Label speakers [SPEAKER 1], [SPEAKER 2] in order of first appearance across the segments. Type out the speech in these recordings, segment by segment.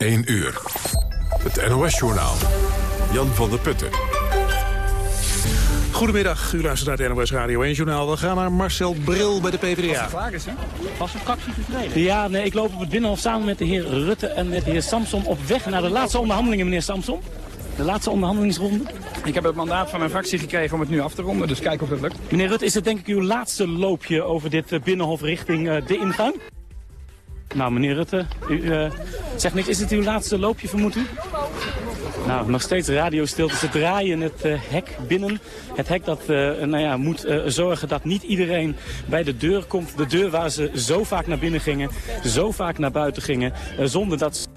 [SPEAKER 1] 1 uur. Het NOS-journaal. Jan van der Putten.
[SPEAKER 2] Goedemiddag, u luistert naar het NOS Radio 1-journaal. We gaan naar Marcel Bril bij de PvdA.
[SPEAKER 3] klaar is, hè? Was een fractie tevreden? Ja, nee, ik loop op het Binnenhof samen met de heer Rutte en met de heer Samson op weg naar de laatste onderhandelingen, meneer Samson. De laatste onderhandelingsronde.
[SPEAKER 4] Ik heb het mandaat van mijn fractie gekregen om het nu af te ronden, dus kijk of dat lukt.
[SPEAKER 3] Meneer Rutte, is het denk ik uw laatste loopje over dit eh, Binnenhof richting uh, de ingang? Nou, meneer Rutte, u uh, zegt niks. Is het uw laatste loopje, vermoedt u? Nou, nog steeds radiostilte. Ze draaien het uh, hek binnen. Het hek dat uh, nou ja, moet zorgen dat niet iedereen bij de deur komt. De deur waar ze zo vaak naar binnen gingen, zo vaak naar buiten gingen, zonder dat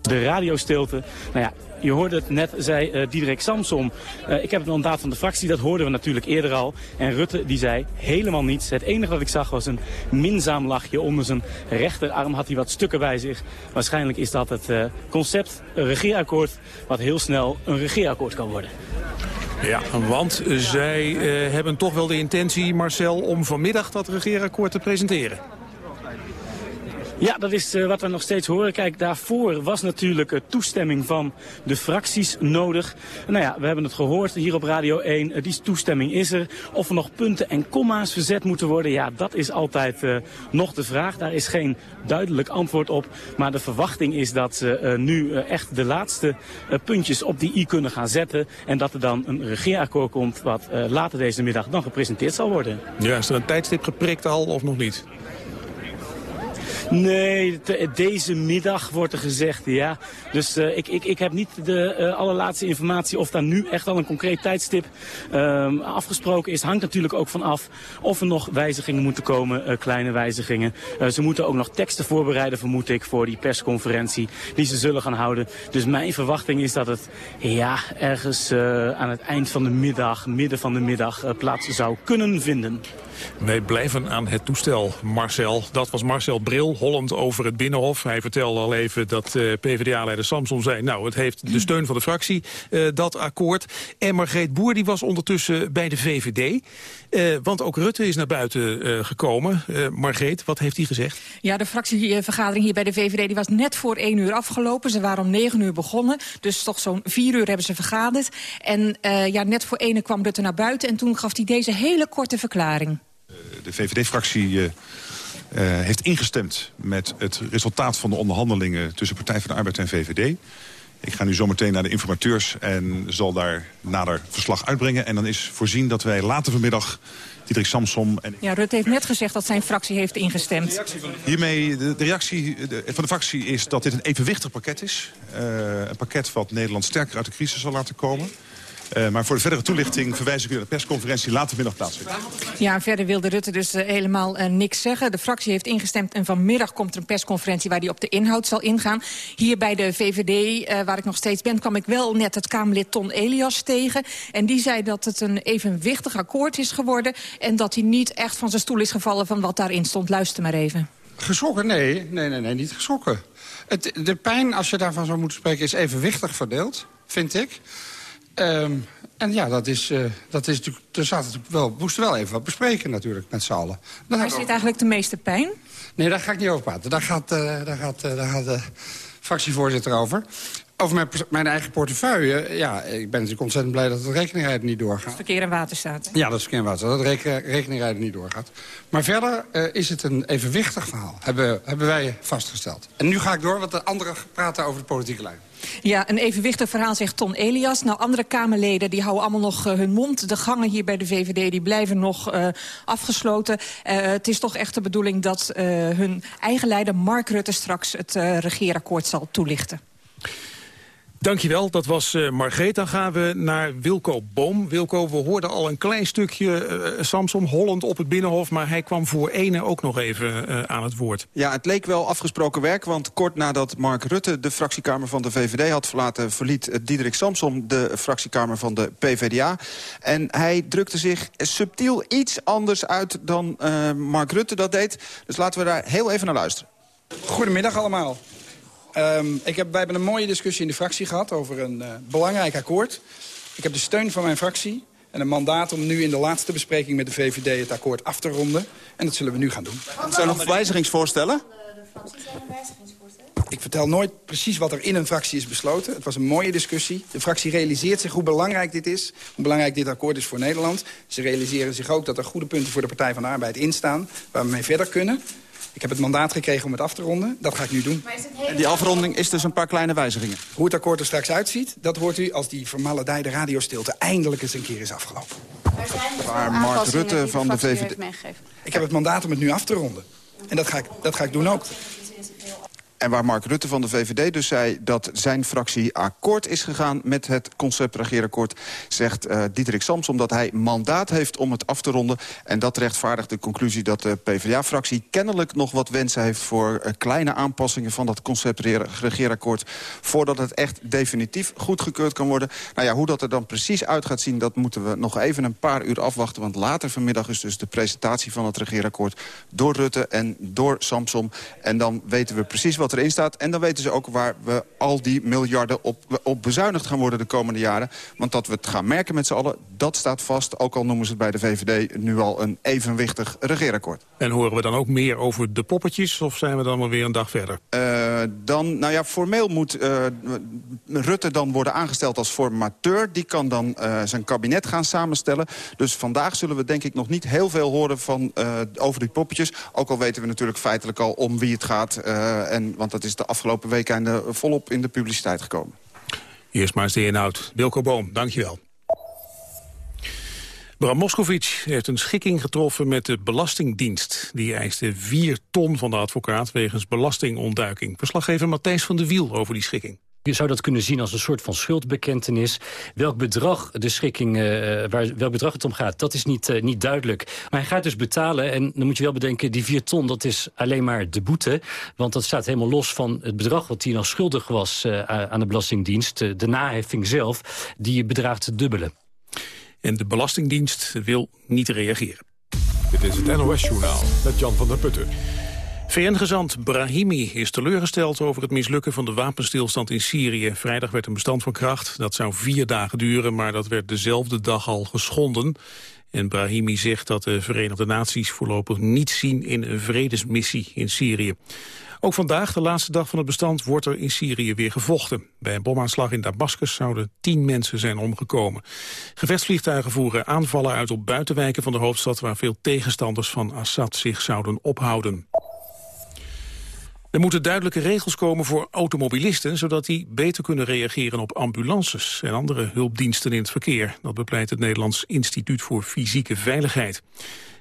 [SPEAKER 3] de radiostilte. Nou ja, je hoorde het net, zei uh, Diederik Samsom. Uh, ik heb het mandaat van de fractie, dat hoorden we natuurlijk eerder al. En Rutte die zei helemaal niets. Het enige wat ik zag was een minzaam lachje. Onder zijn rechterarm had hij wat stukken bij zich. Waarschijnlijk is dat het uh, concept, een regeerakkoord... wat heel snel een regeerakkoord kan worden.
[SPEAKER 2] Ja, want zij hebben toch wel de intentie, Marcel... om vanmiddag dat regeerakkoord te presenteren.
[SPEAKER 3] Ja, dat is uh, wat we nog steeds horen. Kijk, daarvoor was natuurlijk uh, toestemming van de fracties nodig. Nou ja, we hebben het gehoord hier op Radio 1. Uh, die toestemming is er. Of er nog punten en komma's verzet moeten worden, ja, dat is altijd nog de vraag. Daar is geen duidelijk antwoord op. Maar de verwachting is dat ze nu echt de laatste puntjes op die i kunnen gaan zetten. En dat er dan een regeerakkoord komt wat later deze middag dan gepresenteerd zal worden.
[SPEAKER 2] Ja, is er een tijdstip geprikt al of nog niet?
[SPEAKER 3] Nee, deze middag wordt er gezegd, ja. Dus uh, ik, ik, ik heb niet de uh, allerlaatste informatie of daar nu echt al een concreet tijdstip uh, afgesproken is. Hangt natuurlijk ook van af of er nog wijzigingen moeten komen, uh, kleine wijzigingen. ze moeten ook nog teksten voorbereiden, vermoed ik, voor die persconferentie die ze zullen gaan houden. Dus mijn verwachting is dat het ja, ergens aan het eind van de middag, midden van de middag, plaats zou kunnen vinden.
[SPEAKER 2] Wij blijven aan het toestel, Marcel. Dat was Marcel Bril, Holland over het Binnenhof. Hij vertelde al even dat uh, PvdA-leider Samson zei... nou, het heeft de steun van de fractie, uh, dat akkoord. En Margreet Boer die was ondertussen bij de VVD. Uh, want ook Rutte is naar buiten gekomen. Margreet, wat heeft hij gezegd?
[SPEAKER 5] Ja, de fractievergadering hier bij de VVD die was net voor één uur afgelopen. Ze waren om negen uur begonnen. Dus toch zo'n vier uur hebben ze vergaderd. En ja, net voor uur kwam Rutte naar buiten. En toen gaf hij deze hele korte verklaring
[SPEAKER 6] de VVD-fractie heeft ingestemd met het resultaat van de onderhandelingen... tussen Partij van de Arbeid en VVD. Ik ga nu zometeen naar de informateurs en zal daar nader verslag uitbrengen. En dan is voorzien dat wij later vanmiddag Diederik Samsom... En...
[SPEAKER 5] Ja, Rutte heeft net gezegd dat zijn fractie heeft ingestemd.
[SPEAKER 6] Hiermee, de, de reactie van de fractie is dat dit een evenwichtig pakket is. Uh, een pakket wat Nederland sterker uit de crisis zal laten komen. Uh, maar voor de verdere toelichting verwijs ik u naar de persconferentie later middag plaatsvindt.
[SPEAKER 5] Ja, verder wilde Rutte dus uh, helemaal uh, niks zeggen. De fractie heeft ingestemd en vanmiddag komt er een persconferentie... waar hij op de inhoud zal ingaan. Hier bij de VVD, waar ik nog steeds ben, kwam ik wel net het Kamerlid Ton Elias tegen. En die zei dat het een evenwichtig akkoord is geworden... en dat hij niet echt van zijn stoel is gevallen van wat daarin stond. Luister maar even.
[SPEAKER 7] Geschrokken? Nee, nee, nee, nee niet geschrokken. Het, de pijn, als je daarvan zou moeten spreken, is evenwichtig verdeeld, vind ik. Um, en ja, dat is, uh, dat is natuurlijk, er zaten natuurlijk wel, moesten wel even wat bespreken natuurlijk met z'n allen.
[SPEAKER 5] Waar zit eigenlijk de meeste pijn?
[SPEAKER 7] Nee, daar ga ik niet over praten. Daar gaat, uh, daar gaat, uh, daar gaat de fractievoorzitter over. Over mijn, mijn, eigen portefeuille, ja, ik ben natuurlijk ontzettend blij dat het rekeningrijden niet doorgaat.
[SPEAKER 5] Verkeer en waterstaat.
[SPEAKER 7] Ja, dat is verkeer en waterstaat, dat het rekeningrijden niet doorgaat. Maar verder uh, is het een evenwichtig verhaal, hebben, hebben wij vastgesteld. En nu ga ik door, want de anderen praten over de politieke lijn.
[SPEAKER 5] Ja, een evenwichtig verhaal zegt Ton Elias. Nou, andere Kamerleden die houden allemaal nog uh, hun mond. De gangen hier bij de VVD die blijven nog uh, afgesloten. Uh, het is toch echt de bedoeling dat hun eigen leider Mark Rutte straks het regeerakkoord zal toelichten.
[SPEAKER 2] Dankjewel, dat was uh, Margreet. Dan gaan we naar Wilco Boom. Wilco, we hoorden al een klein stukje uh, Samson Holland op het Binnenhof... maar hij kwam voor ene ook nog even uh, aan het woord.
[SPEAKER 8] Ja, het leek wel afgesproken werk, want kort nadat Mark Rutte... de fractiekamer van de VVD had verlaten... verliet Diederik Samson de fractiekamer van de PVDA. En hij drukte zich subtiel iets anders uit dan Mark Rutte dat deed. Dus laten we daar heel even naar luisteren.
[SPEAKER 4] Goedemiddag allemaal. Um, ik heb, wij hebben een mooie discussie in de fractie gehad over een uh, belangrijk akkoord. Ik heb de steun van mijn fractie en een mandaat om nu in de laatste bespreking met de VVD het akkoord af te ronden. En dat zullen we nu gaan doen.
[SPEAKER 8] Zijn er nog wijzigingsvoorstellen?
[SPEAKER 9] fractie zijn een wijzigingsvoorstel?
[SPEAKER 4] Ik vertel nooit precies wat er in een fractie is besloten. Het was een mooie discussie. De fractie realiseert zich hoe belangrijk dit is. Hoe belangrijk dit akkoord is voor Nederland. Ze realiseren zich ook dat er goede punten voor de Partij van de Arbeid in staan. Waar we mee verder kunnen. Ik heb het mandaat gekregen om het af te ronden. Dat ga ik nu doen.
[SPEAKER 8] En die afronding is dus een paar kleine wijzigingen.
[SPEAKER 4] Hoe het akkoord er straks uitziet, dat hoort u als die vermaledijde radiostilte eindelijk eens een keer is afgelopen.
[SPEAKER 9] Waar zijn dus
[SPEAKER 8] Waar Mark Rutte van de VVD?
[SPEAKER 4] Ik heb het mandaat om het nu af te ronden. En dat ga ik, dat ga ik doen ook.
[SPEAKER 8] En waar Mark Rutte van de VVD dus zei dat zijn fractie akkoord is gegaan met het concept regeerakkoord, zegt uh, Diederik Samsom dat hij mandaat heeft om het af te ronden. En dat rechtvaardigt de conclusie dat de PvdA-fractie kennelijk nog wat wensen heeft voor uh, kleine aanpassingen van dat concept regeerakkoord, voordat het echt definitief goedgekeurd kan worden. Nou ja, hoe dat er dan precies uit gaat zien, dat moeten we nog even een paar uur afwachten, want later vanmiddag is dus de presentatie van het regeerakkoord door Rutte en door Samsom. En dan weten we precies wat erin staat. En dan weten ze ook waar we al die miljarden op, op bezuinigd gaan worden de komende jaren. Want dat we het gaan merken met z'n allen, dat staat vast. Ook al noemen ze het bij de VVD nu al een evenwichtig regeerakkoord.
[SPEAKER 2] En horen we dan ook meer over de poppetjes of zijn we dan wel weer een dag verder?
[SPEAKER 8] Uh, dan, nou ja, formeel moet uh, Rutte dan worden aangesteld als formateur. Die kan dan uh, zijn kabinet gaan samenstellen. Dus vandaag zullen we denk ik nog niet heel veel horen van, over die poppetjes. Ook al weten we natuurlijk feitelijk al om wie het gaat. en, want dat is de afgelopen weekenden volop in de publiciteit gekomen.
[SPEAKER 2] Eerst maar eens de inhoud. Wilco Boom, dankjewel. Bram Moskovic heeft een schikking getroffen met de Belastingdienst. Die eiste 4 ton van de advocaat wegens belastingontduiking. Verslaggever Matthijs van de Wiel over die schikking.
[SPEAKER 10] Je zou dat kunnen zien als een soort van schuldbekentenis. Welk bedrag de schikking, uh, waar, welk bedrag het om gaat, dat is niet, uh, niet duidelijk. Maar hij gaat dus betalen en dan moet je wel bedenken... die 4 ton, dat is alleen maar de boete. Want dat staat helemaal los van het bedrag wat hij nog schuldig was... Uh, aan de Belastingdienst. de naheffing zelf, die bedraagt het dubbele.
[SPEAKER 2] En de Belastingdienst wil niet reageren.
[SPEAKER 1] Dit is het NOS-journaal met Jan van der Putten.
[SPEAKER 2] VN-gezant Brahimi is teleurgesteld over het mislukken van de wapenstilstand in Syrië. Vrijdag werd een bestand van kracht. Dat zou vier dagen duren, maar dat werd dezelfde dag al geschonden. En Brahimi zegt dat de Verenigde Naties voorlopig niet zien in een vredesmissie in Syrië. Ook vandaag, de laatste dag van het bestand, wordt er in Syrië weer gevochten. Bij een bomaanslag in Damascus zouden tien mensen zijn omgekomen. Gevechtsvliegtuigen voeren aanvallen uit op buitenwijken van de hoofdstad... waar veel tegenstanders van Assad zich zouden ophouden. Er moeten duidelijke regels komen voor automobilisten... zodat die beter kunnen reageren op ambulances en andere hulpdiensten in het verkeer. Dat bepleit het Nederlands Instituut voor Fysieke Veiligheid.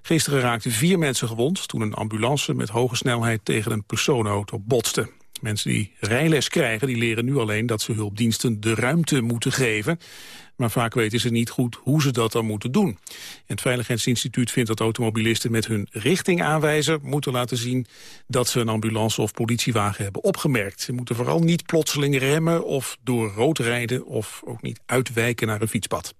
[SPEAKER 2] Gisteren raakten vier mensen gewond toen een ambulance met hoge snelheid tegen een personenauto botste. Mensen die rijles krijgen, die leren nu alleen dat ze hulpdiensten de ruimte moeten geven. Maar vaak weten ze niet goed hoe ze dat dan moeten doen. het Veiligheidsinstituut vindt dat automobilisten met hun richtingaanwijzer moeten laten zien dat ze een ambulance of politiewagen hebben opgemerkt. Ze moeten vooral niet plotseling remmen of door rood rijden of ook niet uitwijken naar een fietspad.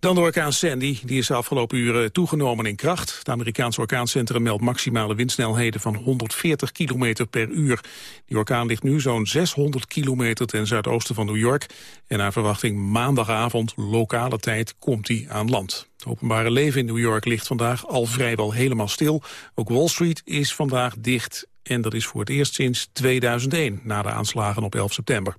[SPEAKER 2] Dan de orkaan Sandy, die is de afgelopen uren toegenomen in kracht. Het Amerikaanse orkaancentrum meldt maximale windsnelheden van 140 km per uur. Die orkaan ligt nu zo'n 600 kilometer ten zuidoosten van New York. En naar verwachting maandagavond, lokale tijd, komt hij aan land. Het openbare leven in New York ligt vandaag al vrijwel helemaal stil. Ook Wall Street is vandaag dicht. En dat is voor het eerst sinds 2001, na de aanslagen op 11 september.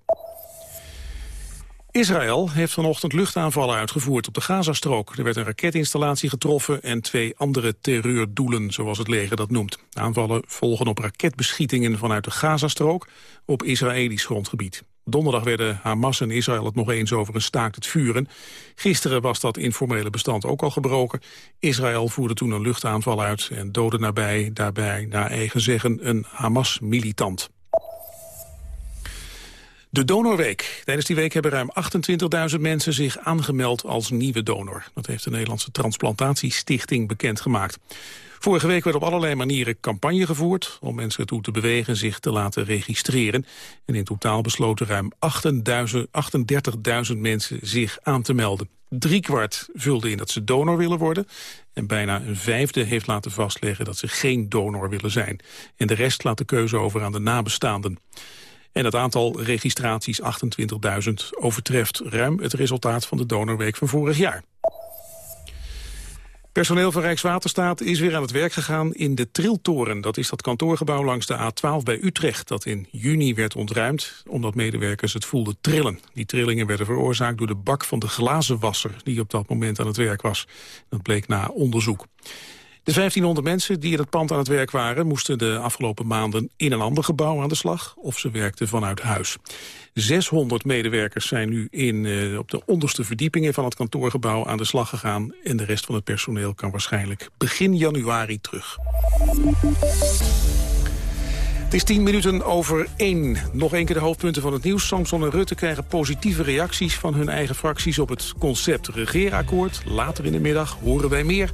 [SPEAKER 2] Israël heeft vanochtend luchtaanvallen uitgevoerd op de Gazastrook. Er werd een raketinstallatie getroffen en twee andere terreurdoelen, zoals het leger dat noemt. aanvallen volgen op raketbeschietingen vanuit de Gazastrook op Israëlisch grondgebied. Donderdag werden Hamas en Israël het nog eens over een staakt het vuren. Gisteren was dat informele bestand ook al gebroken. Israël voerde toen een luchtaanval uit en doodde nabij, daarbij naar eigen zeggen een Hamas-militant. De Donorweek. Tijdens die week hebben ruim 28.000 mensen zich aangemeld als nieuwe donor. Dat heeft de Nederlandse Transplantatiestichting bekendgemaakt. Vorige week werd op allerlei manieren campagne gevoerd... om mensen ertoe te bewegen zich te laten registreren. En in totaal besloten ruim 38.000 mensen zich aan te melden. Driekwart vulde in dat ze donor willen worden. En bijna een vijfde heeft laten vastleggen dat ze geen donor willen zijn. En de rest laat de keuze over aan de nabestaanden. En het aantal registraties, 28.000, overtreft ruim het resultaat van de donorweek van vorig jaar. Personeel van Rijkswaterstaat is weer aan het werk gegaan in de Triltoren. Dat is dat kantoorgebouw langs de A12 bij Utrecht... dat in juni werd ontruimd omdat medewerkers het voelden trillen. Die trillingen werden veroorzaakt door de bak van de glazenwasser... die op dat moment aan het werk was. Dat bleek na onderzoek. De 1500 mensen die in het pand aan het werk waren... moesten de afgelopen maanden in een ander gebouw aan de slag... of ze werkten vanuit huis. 600 medewerkers zijn nu in, uh, op de onderste verdiepingen van het kantoorgebouw aan de slag gegaan. En de rest van het personeel kan waarschijnlijk begin januari terug. Het is tien minuten over één. Nog een keer de hoofdpunten van het nieuws. Samson en Rutte krijgen positieve reacties van hun eigen fracties op het concept regeerakkoord. Later in de middag horen wij meer.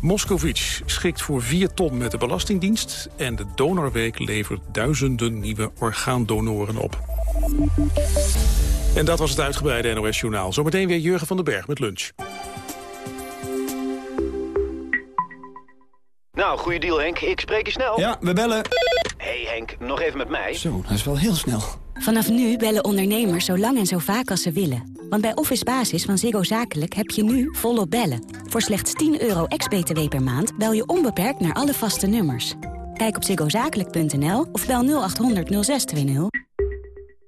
[SPEAKER 2] Moscovic schikt voor 4 ton met de Belastingdienst... en de Donorweek levert duizenden nieuwe orgaandonoren op. En dat was het uitgebreide NOS-journaal. Zometeen weer Jurgen van den Berg met lunch.
[SPEAKER 11] Nou, goede deal Henk. Ik spreek je snel.
[SPEAKER 12] Ja, we bellen.
[SPEAKER 11] hey Henk, nog even met mij.
[SPEAKER 12] Zo, dat is wel heel snel.
[SPEAKER 13] Vanaf nu bellen ondernemers zo lang en zo vaak als ze willen. Want bij Office Basis van Ziggo Zakelijk heb je nu volop bellen. Voor slechts 10 euro ex-BTW per maand bel je onbeperkt naar alle vaste nummers. Kijk op ziggozakelijk.nl of bel 0800 0620.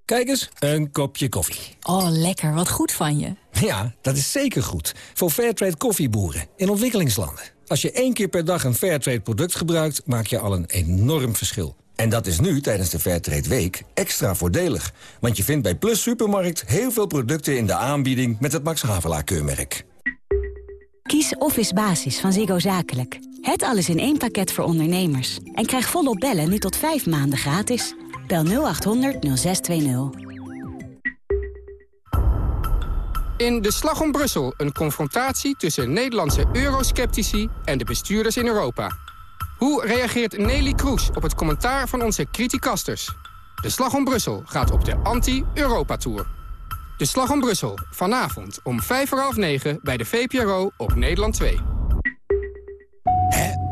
[SPEAKER 14] Kijk eens, een kopje koffie.
[SPEAKER 15] Oh, lekker. Wat goed van je.
[SPEAKER 14] Ja, dat is zeker goed. Voor Fairtrade koffieboeren in ontwikkelingslanden. Als je één keer per dag een Fairtrade product gebruikt... maak je al een enorm verschil. En dat is nu, tijdens de Fairtrade Week, extra voordelig. Want je vindt bij Plus Supermarkt heel veel producten in de aanbieding... met het Max Havelaar keurmerk.
[SPEAKER 13] Kies Office Basis van Ziggo Zakelijk. Het alles in één pakket voor ondernemers. En krijg volop bellen nu tot vijf maanden gratis. Bel 0800 0620.
[SPEAKER 16] In De Slag om Brussel een confrontatie tussen Nederlandse eurosceptici en de bestuurders in Europa. Hoe reageert Nelly Kroes op het commentaar van onze criticasters? De Slag om Brussel gaat op de anti-Europa-tour. De Slag om Brussel, vanavond om vijf voor half negen bij de VPRO op Nederland 2.
[SPEAKER 17] Hè?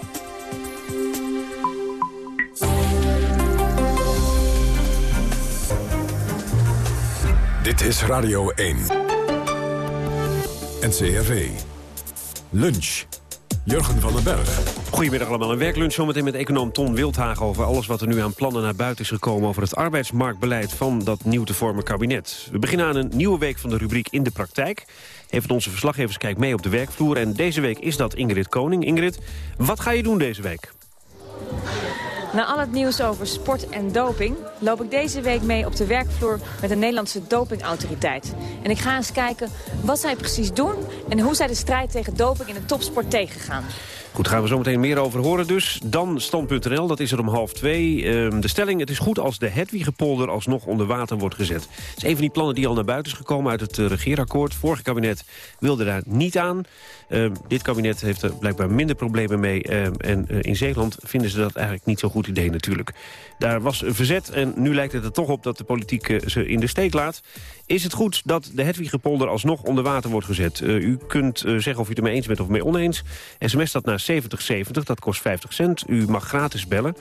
[SPEAKER 1] Dit is Radio 1. NCRV. Lunch. Jurgen van den Berg.
[SPEAKER 18] Goedemiddag allemaal. Een werklunch zometeen met econoom Ton Wildhagen... over alles wat er nu aan plannen naar buiten is gekomen... over het arbeidsmarktbeleid van dat nieuw te vormen kabinet. We beginnen aan een nieuwe week van de rubriek In de Praktijk. Een van onze verslaggevers kijkt mee op de werkvloer... en deze week is dat Ingrid Koning. Ingrid, wat ga je doen deze week?
[SPEAKER 19] Na al het nieuws over sport en doping loop ik deze week mee op de werkvloer met de Nederlandse dopingautoriteit. En ik ga eens kijken wat zij precies doen en hoe zij de strijd tegen doping in de topsport tegengaan.
[SPEAKER 18] Goed, gaan we zo meteen meer over horen dus. Dan stand.nl, dat is er om half twee. Ehm, de stelling, het is goed als de Hedwigepolder alsnog onder water wordt gezet. Het is een van die plannen die al naar buiten is gekomen uit het uh, regeerakkoord. Vorige kabinet wilde daar niet aan. Ehm, dit kabinet heeft er blijkbaar minder problemen mee. Ehm, en uh, in Zeeland vinden ze dat eigenlijk niet zo'n goed idee natuurlijk. Daar was verzet en nu lijkt het er toch op dat de politiek uh, ze in de steek laat. Is het goed dat de Hedwigepolder alsnog onder water wordt gezet? u kunt zeggen of u het ermee eens bent of mee oneens. SMS dat naar 7070, dat kost 50 cent. U mag gratis bellen. 0800-1101.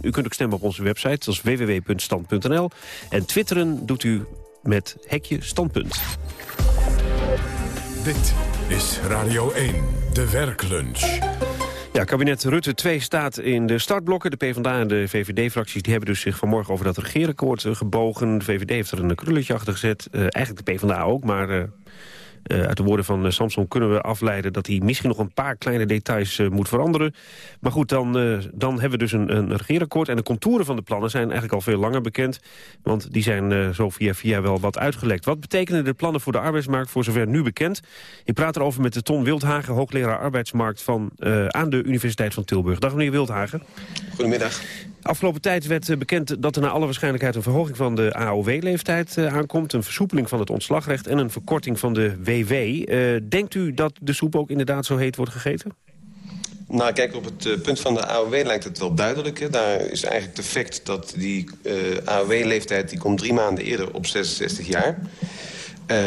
[SPEAKER 18] U kunt ook stemmen op onze website, dat is www.stand.nl. En twitteren doet u met hekje standpunt.
[SPEAKER 1] Dit is Radio 1, de werklunch.
[SPEAKER 18] Ja, kabinet Rutte 2 staat in de startblokken. De PvdA en de VVD-fracties hebben dus zich vanmorgen over dat regeerakkoord gebogen. De VVD heeft er een krulletje achter gezet. Uh, eigenlijk de PvdA ook, maar... Uh, uh, uit de woorden van uh, Samson kunnen we afleiden dat hij misschien nog een paar kleine details uh, moet veranderen. Maar goed, dan, dan hebben we dus een, een regeerakkoord. En de contouren van de plannen zijn eigenlijk al veel langer bekend. Want die zijn zo via via wel wat uitgelekt. Wat betekenen de plannen voor de arbeidsmarkt voor zover nu bekend? Ik praat erover met de Ton Wildhagen, hoogleraar arbeidsmarkt van, aan de Universiteit van Tilburg. Dag meneer Wildhagen.
[SPEAKER 20] Goedemiddag.
[SPEAKER 18] Afgelopen tijd werd bekend dat er naar alle waarschijnlijkheid een verhoging van de AOW-leeftijd aankomt. Een versoepeling van het ontslagrecht en een verkorting van de WW. Uh, denkt u dat de soep ook inderdaad zo heet wordt gegeten?
[SPEAKER 12] Nou, kijk, op het punt van de AOW lijkt het wel duidelijk. Daar is eigenlijk het effect dat die AOW-leeftijd... die komt drie maanden eerder op 66 jaar. Uh,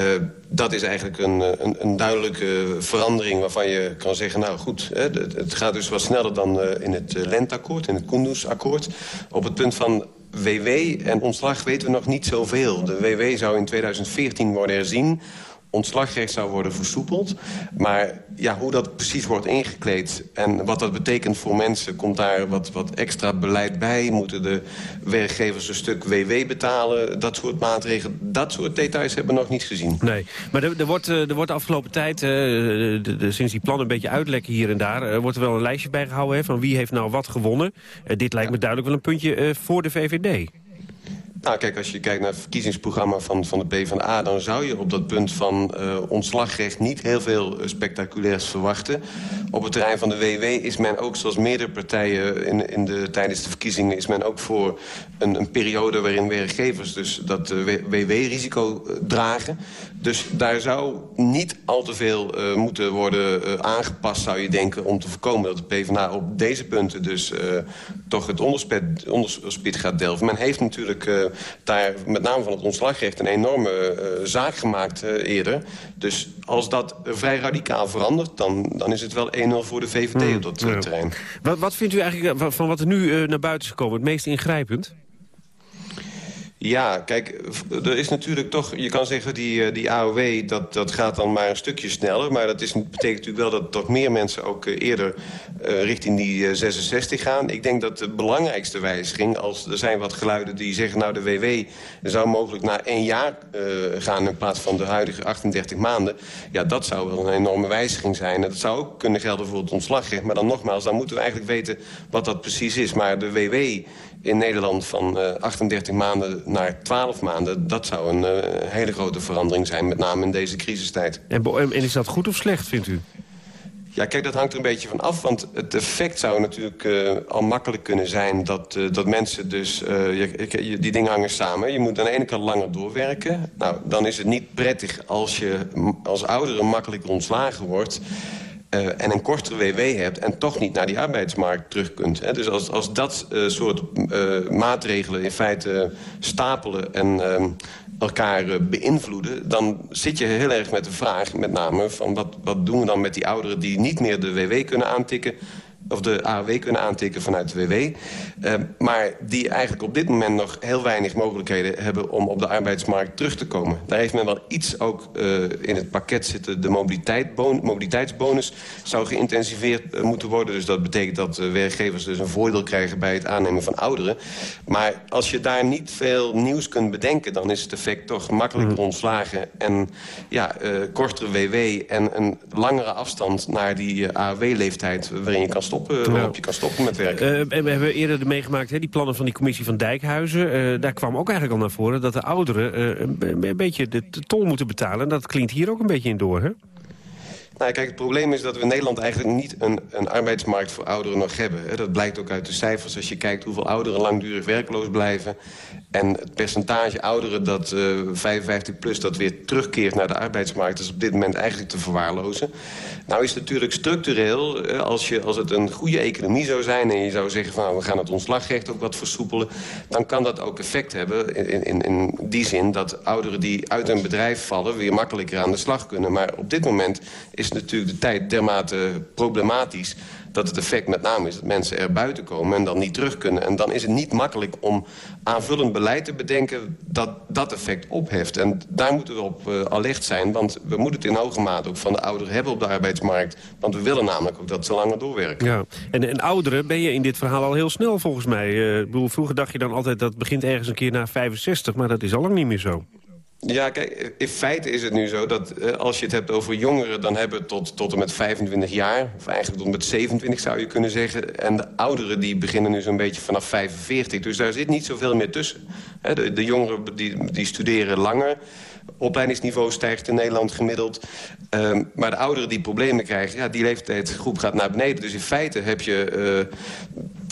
[SPEAKER 12] dat is eigenlijk een, een, een, duidelijke verandering waarvan je kan zeggen... nou goed, het, gaat dus wat sneller dan in het Lentakkoord, in het Kunduz-akkoord. Op het punt van WW en ontslag weten we nog niet zoveel. De WW zou in 2014 worden herzien ontslagrecht zou worden versoepeld. Maar ja, hoe dat precies wordt ingekleed en wat dat betekent voor mensen... komt daar wat, wat extra beleid bij? Moeten de werkgevers een stuk WW betalen? Dat soort maatregelen, dat soort details hebben we nog niet gezien.
[SPEAKER 18] Nee, maar er, er wordt, er wordt de afgelopen tijd, uh, de, de, sinds die plannen een beetje uitlekken hier en daar... Uh, wordt er wel een lijstje bijgehouden hè, van wie heeft nou wat gewonnen. Uh, dit lijkt me duidelijk wel een puntje voor de VVD.
[SPEAKER 12] Nou, kijk, als je kijkt naar het verkiezingsprogramma van, van de PvdA... dan zou je op dat punt van uh, ontslagrecht niet heel veel spectaculairs verwachten. Op het terrein van de WW is men ook, zoals meerdere partijen in, in de, tijdens de verkiezingen... is men ook voor een, een periode waarin werkgevers dus dat uh, WW-risico dragen. Dus daar zou niet al te veel uh, moeten worden uh, aangepast, zou je denken... om te voorkomen dat de PvdA op deze punten dus uh, toch het onderspit, onderspit gaat delven. Men heeft natuurlijk daar met name van het ontslagrecht een enorme zaak gemaakt eerder. Dus als dat vrij radicaal verandert, dan, dan is het wel 1-0 voor de VVD hmm, op dat ja. terrein.
[SPEAKER 18] Wat, wat vindt u eigenlijk van wat er nu naar buiten is gekomen het meest ingrijpend?
[SPEAKER 12] Ja, kijk, er is natuurlijk toch... Je kan zeggen, die, die AOW, dat, dat gaat dan maar een stukje sneller. Maar dat is, betekent natuurlijk wel dat toch meer mensen ook eerder uh, richting die uh, 66 gaan. Ik denk dat de belangrijkste wijziging... als er zijn wat geluiden die zeggen... nou, de WW zou mogelijk na één jaar gaan... in plaats van de huidige 38 maanden. Ja, dat zou wel een enorme wijziging zijn. En dat zou ook kunnen gelden voor het ontslagrecht. Maar dan nogmaals, dan moeten we eigenlijk weten wat dat precies is. Maar de WW in Nederland van uh, 38 maanden naar 12 maanden... dat zou een uh, hele grote verandering zijn, met name in deze crisistijd.
[SPEAKER 18] En, en is dat goed of slecht, vindt u?
[SPEAKER 12] Ja, kijk, dat hangt er een beetje van af. Want het effect zou natuurlijk uh, al makkelijk kunnen zijn... dat, uh, dat mensen dus... Uh, je, je, die dingen hangen samen. Je moet aan de ene kant langer doorwerken. Nou, dan is het niet prettig als je als oudere makkelijk ontslagen wordt... Uh, en een kortere WW hebt en toch niet naar die arbeidsmarkt terug kunt. Hè. Dus als, als dat uh, soort uh, maatregelen in feite stapelen en elkaar beïnvloeden... dan zit je heel erg met de vraag, met name, van wat, wat doen we dan met die ouderen... die niet meer de WW kunnen aantikken of de AOW kunnen aantikken vanuit de WW. Uh, maar die eigenlijk op dit moment nog heel weinig mogelijkheden hebben... om op de arbeidsmarkt terug te komen. Daar heeft men wel iets ook uh, in het pakket zitten. De mobiliteitsbonus, mobiliteitsbonus zou geïntensiveerd uh, moeten worden. Dus dat betekent dat werkgevers dus een voordeel krijgen... bij het aannemen van ouderen. Maar als je daar niet veel nieuws kunt bedenken... dan is het effect toch makkelijk ontslagen. En ja, kortere WW en een langere afstand naar die AOW-leeftijd... waarin je kan stoppen stoppen, waarop je kan stoppen met werken.
[SPEAKER 18] Uh, we hebben eerder meegemaakt, hè, die plannen van die commissie van Dijkhuizen. Uh, daar kwam ook eigenlijk al naar voren dat de ouderen uh, een, een, beetje de tol moeten betalen. En dat klinkt hier ook een beetje in door, hè?
[SPEAKER 12] Nou, kijk, het probleem is dat we in Nederland eigenlijk niet een, een arbeidsmarkt voor ouderen nog hebben. Dat blijkt ook uit de cijfers als je kijkt hoeveel ouderen langdurig werkloos blijven. En het percentage ouderen dat uh, 55 plus dat weer terugkeert naar de arbeidsmarkt... is op dit moment eigenlijk te verwaarlozen. Nou is het natuurlijk structureel, als, je, als het een goede economie zou zijn... en je zou zeggen van nou, we gaan het ontslagrecht ook wat versoepelen... dan kan dat ook effect hebben in, in, in die zin dat ouderen die uit een bedrijf vallen... weer makkelijker aan de slag kunnen. Maar op dit moment is natuurlijk de tijd dermate problematisch dat het effect met name is dat mensen er buiten komen... en dan niet terug kunnen. En dan is het niet makkelijk om aanvullend beleid te bedenken... dat dat effect opheft. En daar moeten we op uh, alert zijn. Want we moeten het in hoge mate ook van de ouderen hebben op de arbeidsmarkt. Want we willen namelijk ook dat ze langer doorwerken.
[SPEAKER 18] Ja. En, en ouderen ben je in dit verhaal al heel snel volgens mij. Uh, bedoel, vroeger dacht je dan altijd dat begint ergens een keer na 65... maar dat is al lang niet meer zo.
[SPEAKER 12] Ja, kijk, in feite is het nu zo dat eh, als je het hebt over jongeren... dan hebben tot, tot en met 25 jaar, of eigenlijk tot en met 27 zou je kunnen zeggen. En de ouderen die beginnen nu zo'n beetje vanaf 45. Dus daar zit niet zoveel meer tussen. De, de jongeren die, die studeren langer. Opleidingsniveau stijgt in Nederland gemiddeld. Um, maar de ouderen die problemen krijgen, ja, die leeftijdsgroep gaat naar beneden. Dus in feite heb je uh,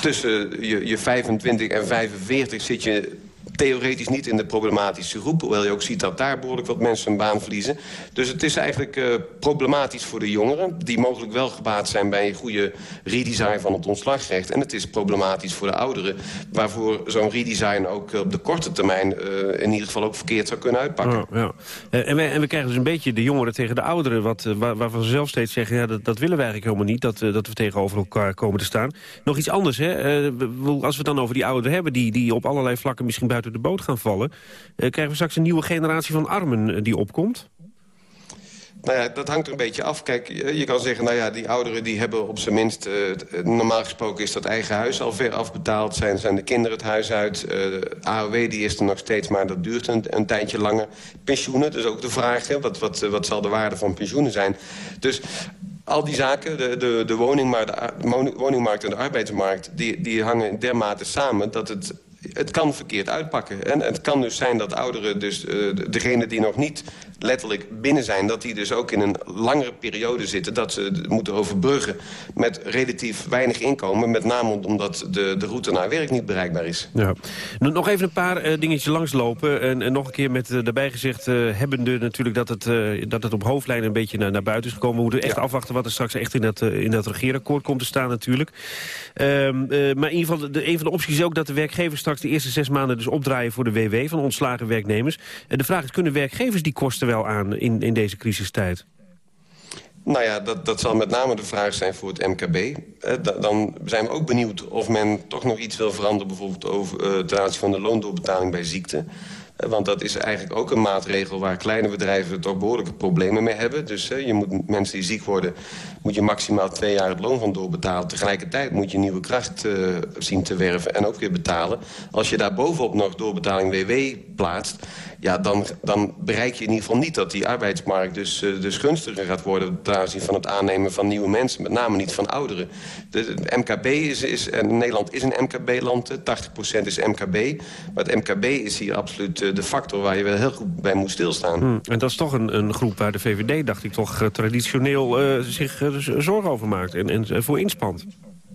[SPEAKER 12] tussen je, je 25 en 45 zit je theoretisch niet in de problematische groep. Hoewel je ook ziet dat daar behoorlijk wat mensen hun baan verliezen. Dus het is eigenlijk uh, problematisch voor de jongeren... die mogelijk wel gebaat zijn bij een goede redesign van het ontslagrecht. En het is problematisch voor de ouderen... waarvoor zo'n redesign ook op de korte termijn... Uh, in ieder geval ook verkeerd zou kunnen uitpakken.
[SPEAKER 18] Ja, ja. En, we, en, we, krijgen dus een beetje de jongeren tegen de ouderen... Wat, waar, waarvan ze zelf steeds zeggen, ja, dat, dat willen we eigenlijk helemaal niet... dat, dat we tegenover elkaar komen te staan. Nog iets anders, hè? als we het dan over die ouderen hebben... die, die op allerlei vlakken misschien buiten de boot gaan vallen... krijgen we straks een nieuwe generatie van armen die opkomt?
[SPEAKER 12] Nou ja, dat hangt er een beetje af. Kijk, je kan zeggen, nou ja, die ouderen die hebben op zijn minst... Uh, normaal gesproken is dat eigen huis al ver afbetaald. Zijn, zijn de kinderen het huis uit. Uh, AOW die is er nog steeds, maar dat duurt een, tijdje langer. Pensioenen, dus ook de vraag, hè, wat, wat, wat zal de waarde van pensioenen zijn? Dus al die zaken, de, de, de, woningmarkt, de woningmarkt en de arbeidsmarkt... Die, die hangen dermate samen dat het het kan verkeerd uitpakken. En het kan dus zijn dat ouderen, dus uh, degene die nog niet letterlijk binnen zijn... dat die dus ook in een langere periode zitten... dat ze moeten overbruggen met relatief weinig inkomen. Met name omdat de, de route naar werk niet bereikbaar is.
[SPEAKER 18] Ja. Nog even een paar uh, dingetjes langslopen. En, en nog een keer met uh, daarbij gezegd hebbende natuurlijk... Dat het, dat het op hoofdlijnen een beetje naar, naar buiten is gekomen. We moeten echt ja. afwachten wat er straks echt in dat, in dat regeerakkoord komt te staan natuurlijk. Um, maar in ieder geval, de, een van de opties is ook dat de werkgevers straks de eerste zes maanden dus opdraaien voor de WW van ontslagen werknemers. En de vraag is, kunnen werkgevers die kosten wel aan in, in deze crisistijd?
[SPEAKER 12] Nou ja, dat, dat zal met name de vraag zijn voor het MKB. Eh, dan zijn we ook benieuwd of men toch nog iets wil veranderen... bijvoorbeeld over, uh, ten aanzien van de loondoorbetaling bij ziekte. Want dat is eigenlijk ook een maatregel waar kleine bedrijven toch behoorlijke problemen mee hebben. Dus je moet mensen die ziek worden, moet je maximaal twee jaar het loon van doorbetalen. Tegelijkertijd moet je nieuwe kracht uh, zien te werven en ook weer betalen. Als je daar bovenop nog doorbetaling WW plaatst ja, dan, dan bereik je in ieder geval niet dat die arbeidsmarkt dus, uh, dus gunstiger gaat worden... ten aanzien van het aannemen van nieuwe mensen, met name niet van ouderen. De, de MKB is, is, en Nederland is een MKB-land, 80% is MKB. Maar het MKB is hier absoluut uh, de factor waar je wel heel goed bij moet stilstaan.
[SPEAKER 18] Hmm, en dat is toch een, een groep waar de VVD, dacht ik, toch uh, traditioneel zich zorgen over maakt en, en voor inspant.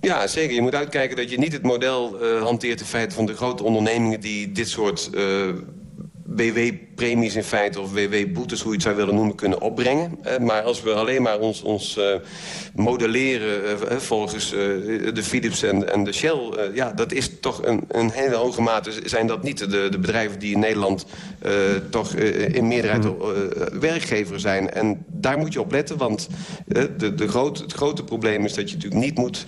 [SPEAKER 12] Ja, zeker. Je moet uitkijken dat je niet het model hanteert in feite van de grote ondernemingen... die dit soort Baby WW-premies in feite of WW-boetes, hoe je het zou willen noemen, kunnen opbrengen. maar als we alleen maar ons, ons uh, modelleren uh, volgens de Philips en, en de Shell... ja, dat is toch een, een hele hoge mate zijn dat niet de, de bedrijven die in Nederland toch in meerderheid hmm. werkgever zijn. En daar moet je op letten, want de, de groot, het grote probleem is dat je natuurlijk niet moet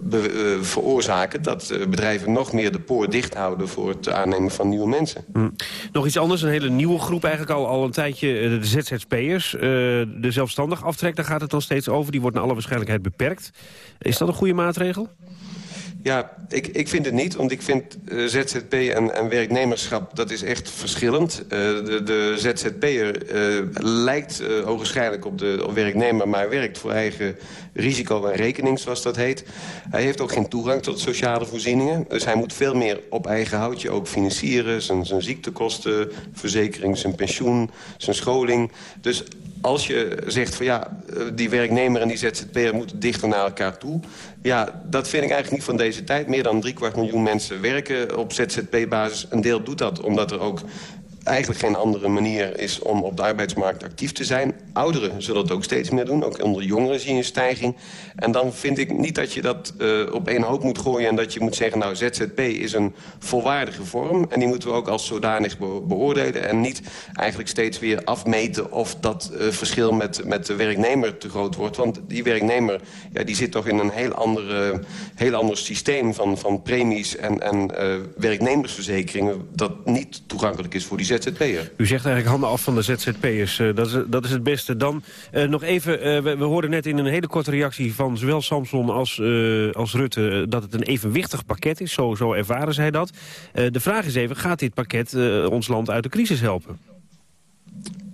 [SPEAKER 12] be, veroorzaken... dat bedrijven nog meer de poort dicht houden voor het aannemen van nieuwe mensen.
[SPEAKER 18] Mm. Nog iets anders, een hele nieuwe groep eigenlijk al, al een tijdje, eh, de ZZP'ers. Uh, de zelfstandig aftrek, daar gaat het dan steeds over. Die wordt naar alle waarschijnlijkheid beperkt. Is dat een goede maatregel?
[SPEAKER 12] Ja, ik, ik vind het niet, want ik vind uh, ZZP en, en werknemerschap, dat is echt verschillend. Uh, de, de ZZP'er uh, lijkt uh, ogenschijnlijk op de op werknemer, maar werkt voor eigen risico en rekening, zoals dat heet. Hij heeft ook geen toegang tot sociale voorzieningen, dus hij moet veel meer op eigen houtje ook financieren. Zijn, zijn ziektekosten, verzekering, zijn pensioen, zijn scholing. Dus als je zegt van ja, die werknemer en die ZZP'er moeten dichter naar elkaar toe... ja, dat vind ik eigenlijk niet van deze tijd. Meer dan driekwart miljoen mensen werken op ZZP-basis. Een deel doet dat omdat er ook eigenlijk geen andere manier is om op de arbeidsmarkt actief te zijn. Ouderen zullen het ook steeds meer doen. Ook onder jongeren zie je een stijging. En dan vind ik niet dat je dat uh, op één hoop moet gooien... en dat je moet zeggen, nou, ZZP is een volwaardige vorm... en die moeten we ook als zodanig be beoordelen... en niet eigenlijk steeds weer afmeten of dat uh, verschil met, met de werknemer te groot wordt. Want die werknemer ja, die zit toch in een heel, andere, heel ander systeem van, van premies... en, en uh, werknemersverzekeringen dat niet toegankelijk is voor die ZZP'er.
[SPEAKER 18] U zegt eigenlijk handen af van de ZZP'ers. Uh, dat, is, dat is het beste. Dan uh, nog even, uh, we, we hoorden net in een hele korte reactie van zowel Samson als, als Rutte... dat het een evenwichtig pakket is, zo, zo ervaren zij dat. de vraag is even, gaat dit pakket ons land uit de crisis helpen?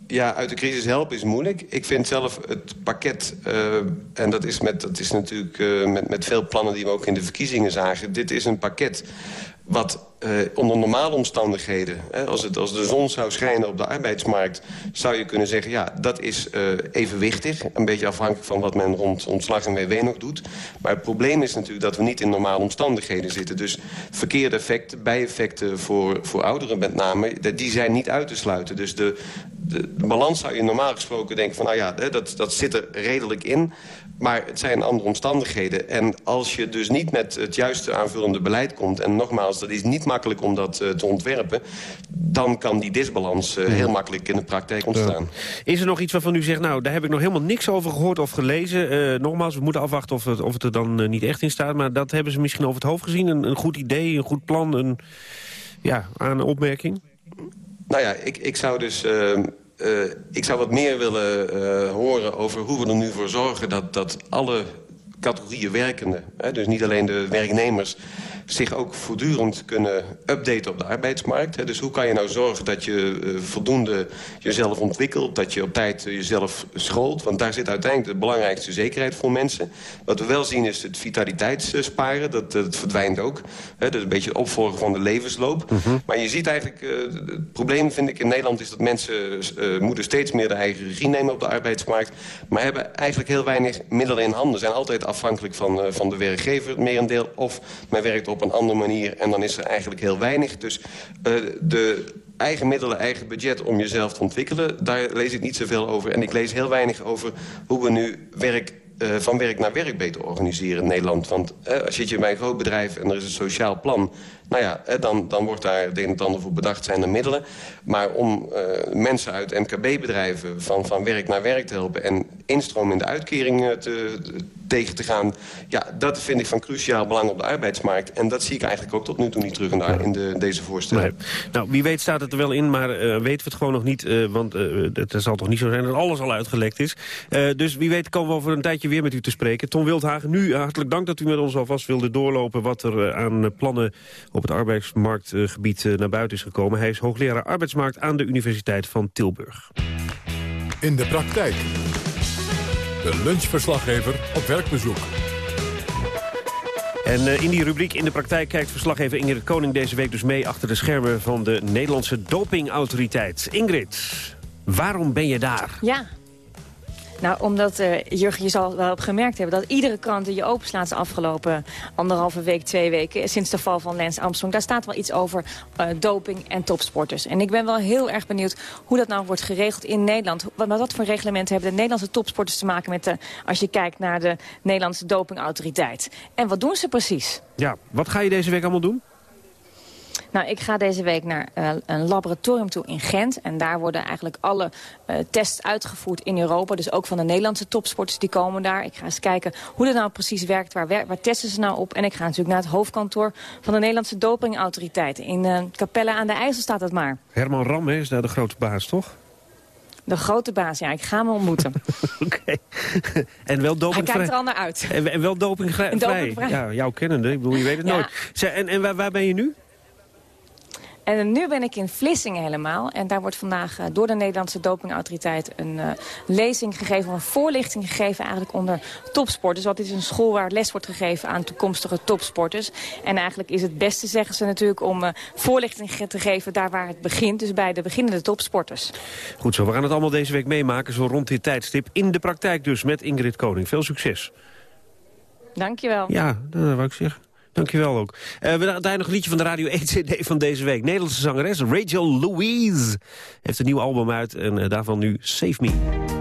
[SPEAKER 12] Ja, uit de crisis helpen is moeilijk. Ik vind zelf het pakket, uh, en dat is, met, dat is natuurlijk uh, met, met veel plannen die we ook in de verkiezingen zagen... dit is een pakket wat eh, onder normale omstandigheden... Hè, als, het, als de zon zou schijnen op de arbeidsmarkt... zou je kunnen zeggen, ja, dat is uh, evenwichtig. Een beetje afhankelijk van wat men rond ontslag en WW nog doet. Maar het probleem is natuurlijk dat we niet in normale omstandigheden zitten. Dus verkeerde effecten, bijeffecten voor, voor ouderen met name... die zijn niet uit te sluiten. Dus de, de, de balans zou je normaal gesproken denken van... nou ja, dat, dat zit er redelijk in... Maar het zijn andere omstandigheden. En als je dus niet met het juiste aanvullende beleid komt... en nogmaals, dat is niet makkelijk om dat uh, te ontwerpen... dan kan die disbalans uh, heel makkelijk in de praktijk ontstaan.
[SPEAKER 18] Is er nog iets waarvan u zegt, nou, daar heb ik nog helemaal niks over gehoord of gelezen? Uh, nogmaals, we moeten afwachten of het, of het er dan niet echt in staat... maar dat hebben ze misschien over het hoofd gezien? Een, een goed idee, een goed plan, een ja, aan opmerking?
[SPEAKER 12] Nou ja, ik, ik zou dus... Uh, ik zou wat meer willen uh, horen over hoe we er nu voor zorgen... dat, dat alle categorieën werkenden, hè, dus niet alleen de werknemers zich ook voortdurend kunnen updaten op de arbeidsmarkt. Dus hoe kan je nou zorgen dat je uh, voldoende jezelf ontwikkelt... dat je op tijd uh, jezelf scholt? Want daar zit uiteindelijk de belangrijkste zekerheid voor mensen. Wat we wel zien is het vitaliteitssparen. Dat, dat verdwijnt ook. Dat is een beetje het opvolgen van de levensloop. Mm -hmm. Maar je ziet eigenlijk... Het probleem vind ik in Nederland is dat mensen... moeten steeds meer de eigen regie nemen op de arbeidsmarkt... maar hebben eigenlijk heel weinig middelen in handen. Zijn altijd afhankelijk van, van de werkgever, het merendeel... of men werkt op een andere manier en dan is er eigenlijk heel weinig. Dus uh, de eigen middelen, eigen budget om jezelf te ontwikkelen... daar lees ik niet zoveel over. En ik lees heel weinig over hoe we nu werk uh, van werk naar werk beter organiseren in Nederland. Want uh, als je bij een groot bedrijf en er is een sociaal plan... nou ja, dan, dan wordt daar het een en het ander voor bedacht, zijn er middelen. Maar om mensen uit MKB-bedrijven van, van werk naar werk te helpen... en instroom in de uitkeringen te, tegen te gaan... ja, dat vind ik van cruciaal belang op de arbeidsmarkt. En dat zie ik eigenlijk ook tot nu toe niet terug in, de, in de, deze voorstellen.
[SPEAKER 18] Nee. Nou, wie weet staat het er wel in, maar weten we het gewoon nog niet... want het zal toch niet zo zijn dat alles al uitgelekt is. dus wie weet komen we over een tijdje weer met u te spreken. Tom Wildhagen, nu hartelijk dank dat u met ons alvast wilde doorlopen... wat er aan plannen op het arbeidsmarktgebied naar buiten is gekomen. Hij is hoogleraar arbeidsmarkt aan de Universiteit van Tilburg.
[SPEAKER 1] In de praktijk. De lunchverslaggever op werkbezoek.
[SPEAKER 18] En uh, in die rubriek in de praktijk kijkt verslaggever Ingrid Koning deze week dus mee achter de schermen van de Nederlandse dopingautoriteit. Ingrid, waarom ben je daar?
[SPEAKER 19] Ja, nou, omdat, uh, Jurgen, je zal wel op gemerkt hebben... dat iedere krant die je openslaat de afgelopen anderhalve week, twee weken... sinds de val van Lance Armstrong, daar staat wel iets over uh, doping en topsporters. En ik ben wel heel erg benieuwd hoe dat nou wordt geregeld in Nederland. Wat, wat voor reglementen hebben de Nederlandse topsporters te maken met als je kijkt naar de Nederlandse dopingautoriteit. En wat doen ze precies?
[SPEAKER 18] Ja, wat ga je deze week allemaal doen?
[SPEAKER 19] Nou, ik ga deze week naar uh, een laboratorium toe in Gent. En daar worden eigenlijk alle uh, tests uitgevoerd in Europa. Dus ook van de Nederlandse topsporters die komen daar. Ik ga eens kijken hoe dat nou precies werkt. Waar, waar testen ze nou op? En ik ga natuurlijk naar het hoofdkantoor van de Nederlandse dopingautoriteit. In uh, Capelle aan de IJssel staat het maar.
[SPEAKER 18] Herman Ram is daar de grote baas, toch?
[SPEAKER 19] De grote baas, ja. Ik ga hem ontmoeten.
[SPEAKER 18] Oké. Okay. en wel dopingvrij.
[SPEAKER 19] Hij kijkt er al naar uit.
[SPEAKER 18] En, en wel dopingvrij. Ja, jouw kennende. Ik bedoel, je weet het ja. nooit. Zij, en en waar, waar ben je nu?
[SPEAKER 19] En nu ben ik in Vlissingen helemaal. En daar wordt vandaag uh, door de Nederlandse dopingautoriteit een uh, lezing gegeven, een voorlichting gegeven eigenlijk onder topsporters. Want dit is een school waar les wordt gegeven aan toekomstige topsporters. En eigenlijk is het beste, zeggen ze natuurlijk, om uh, voorlichting te geven daar waar het begint. Dus bij de beginnende topsporters.
[SPEAKER 18] Goed zo, we gaan het allemaal deze week meemaken, zo rond dit tijdstip. In de praktijk dus, met Ingrid Koning. Veel succes.
[SPEAKER 19] Dankjewel.
[SPEAKER 18] Ja, dat wou ik zeggen. Dankjewel ook. Uh, we draaien nog een liedje van de Radio 1 CD van deze week. Nederlandse zangeres Rachel Louise heeft een nieuw album uit en uh, daarvan nu Save Me.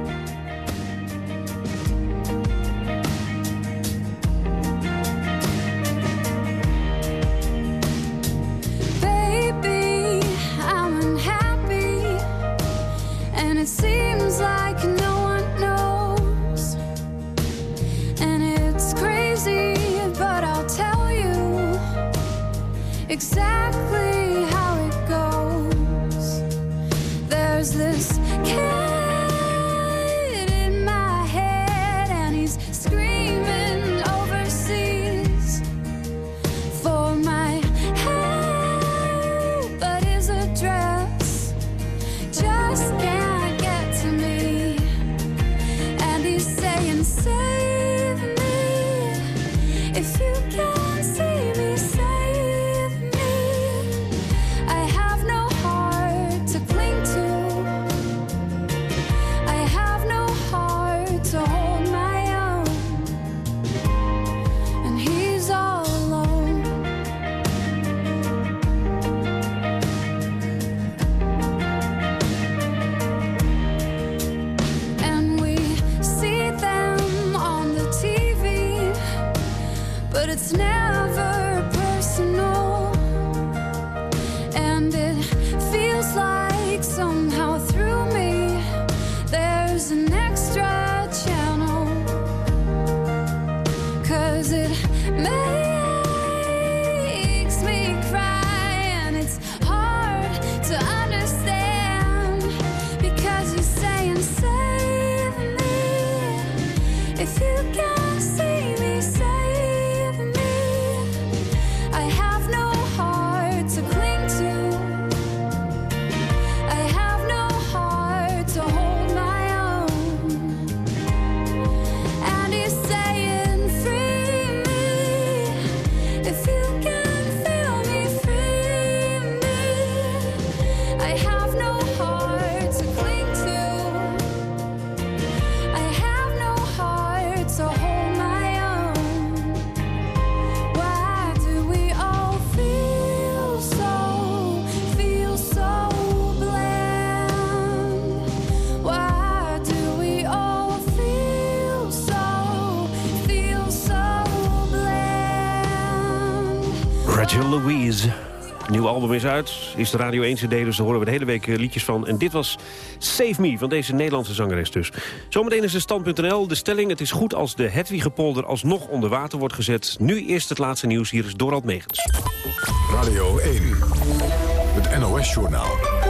[SPEAKER 18] Album is uit, is de Radio 1 CD, dus daar horen we de hele week eh, liedjes van. En dit was Save Me, van deze Nederlandse zangeres dus. Zometeen is de stand.nl. De stelling, het is goed als de Hedwigepolder alsnog onder water wordt gezet. Nu eerst het laatste nieuws, hier is Dorald Megens.
[SPEAKER 1] Radio 1, het NOS-journaal.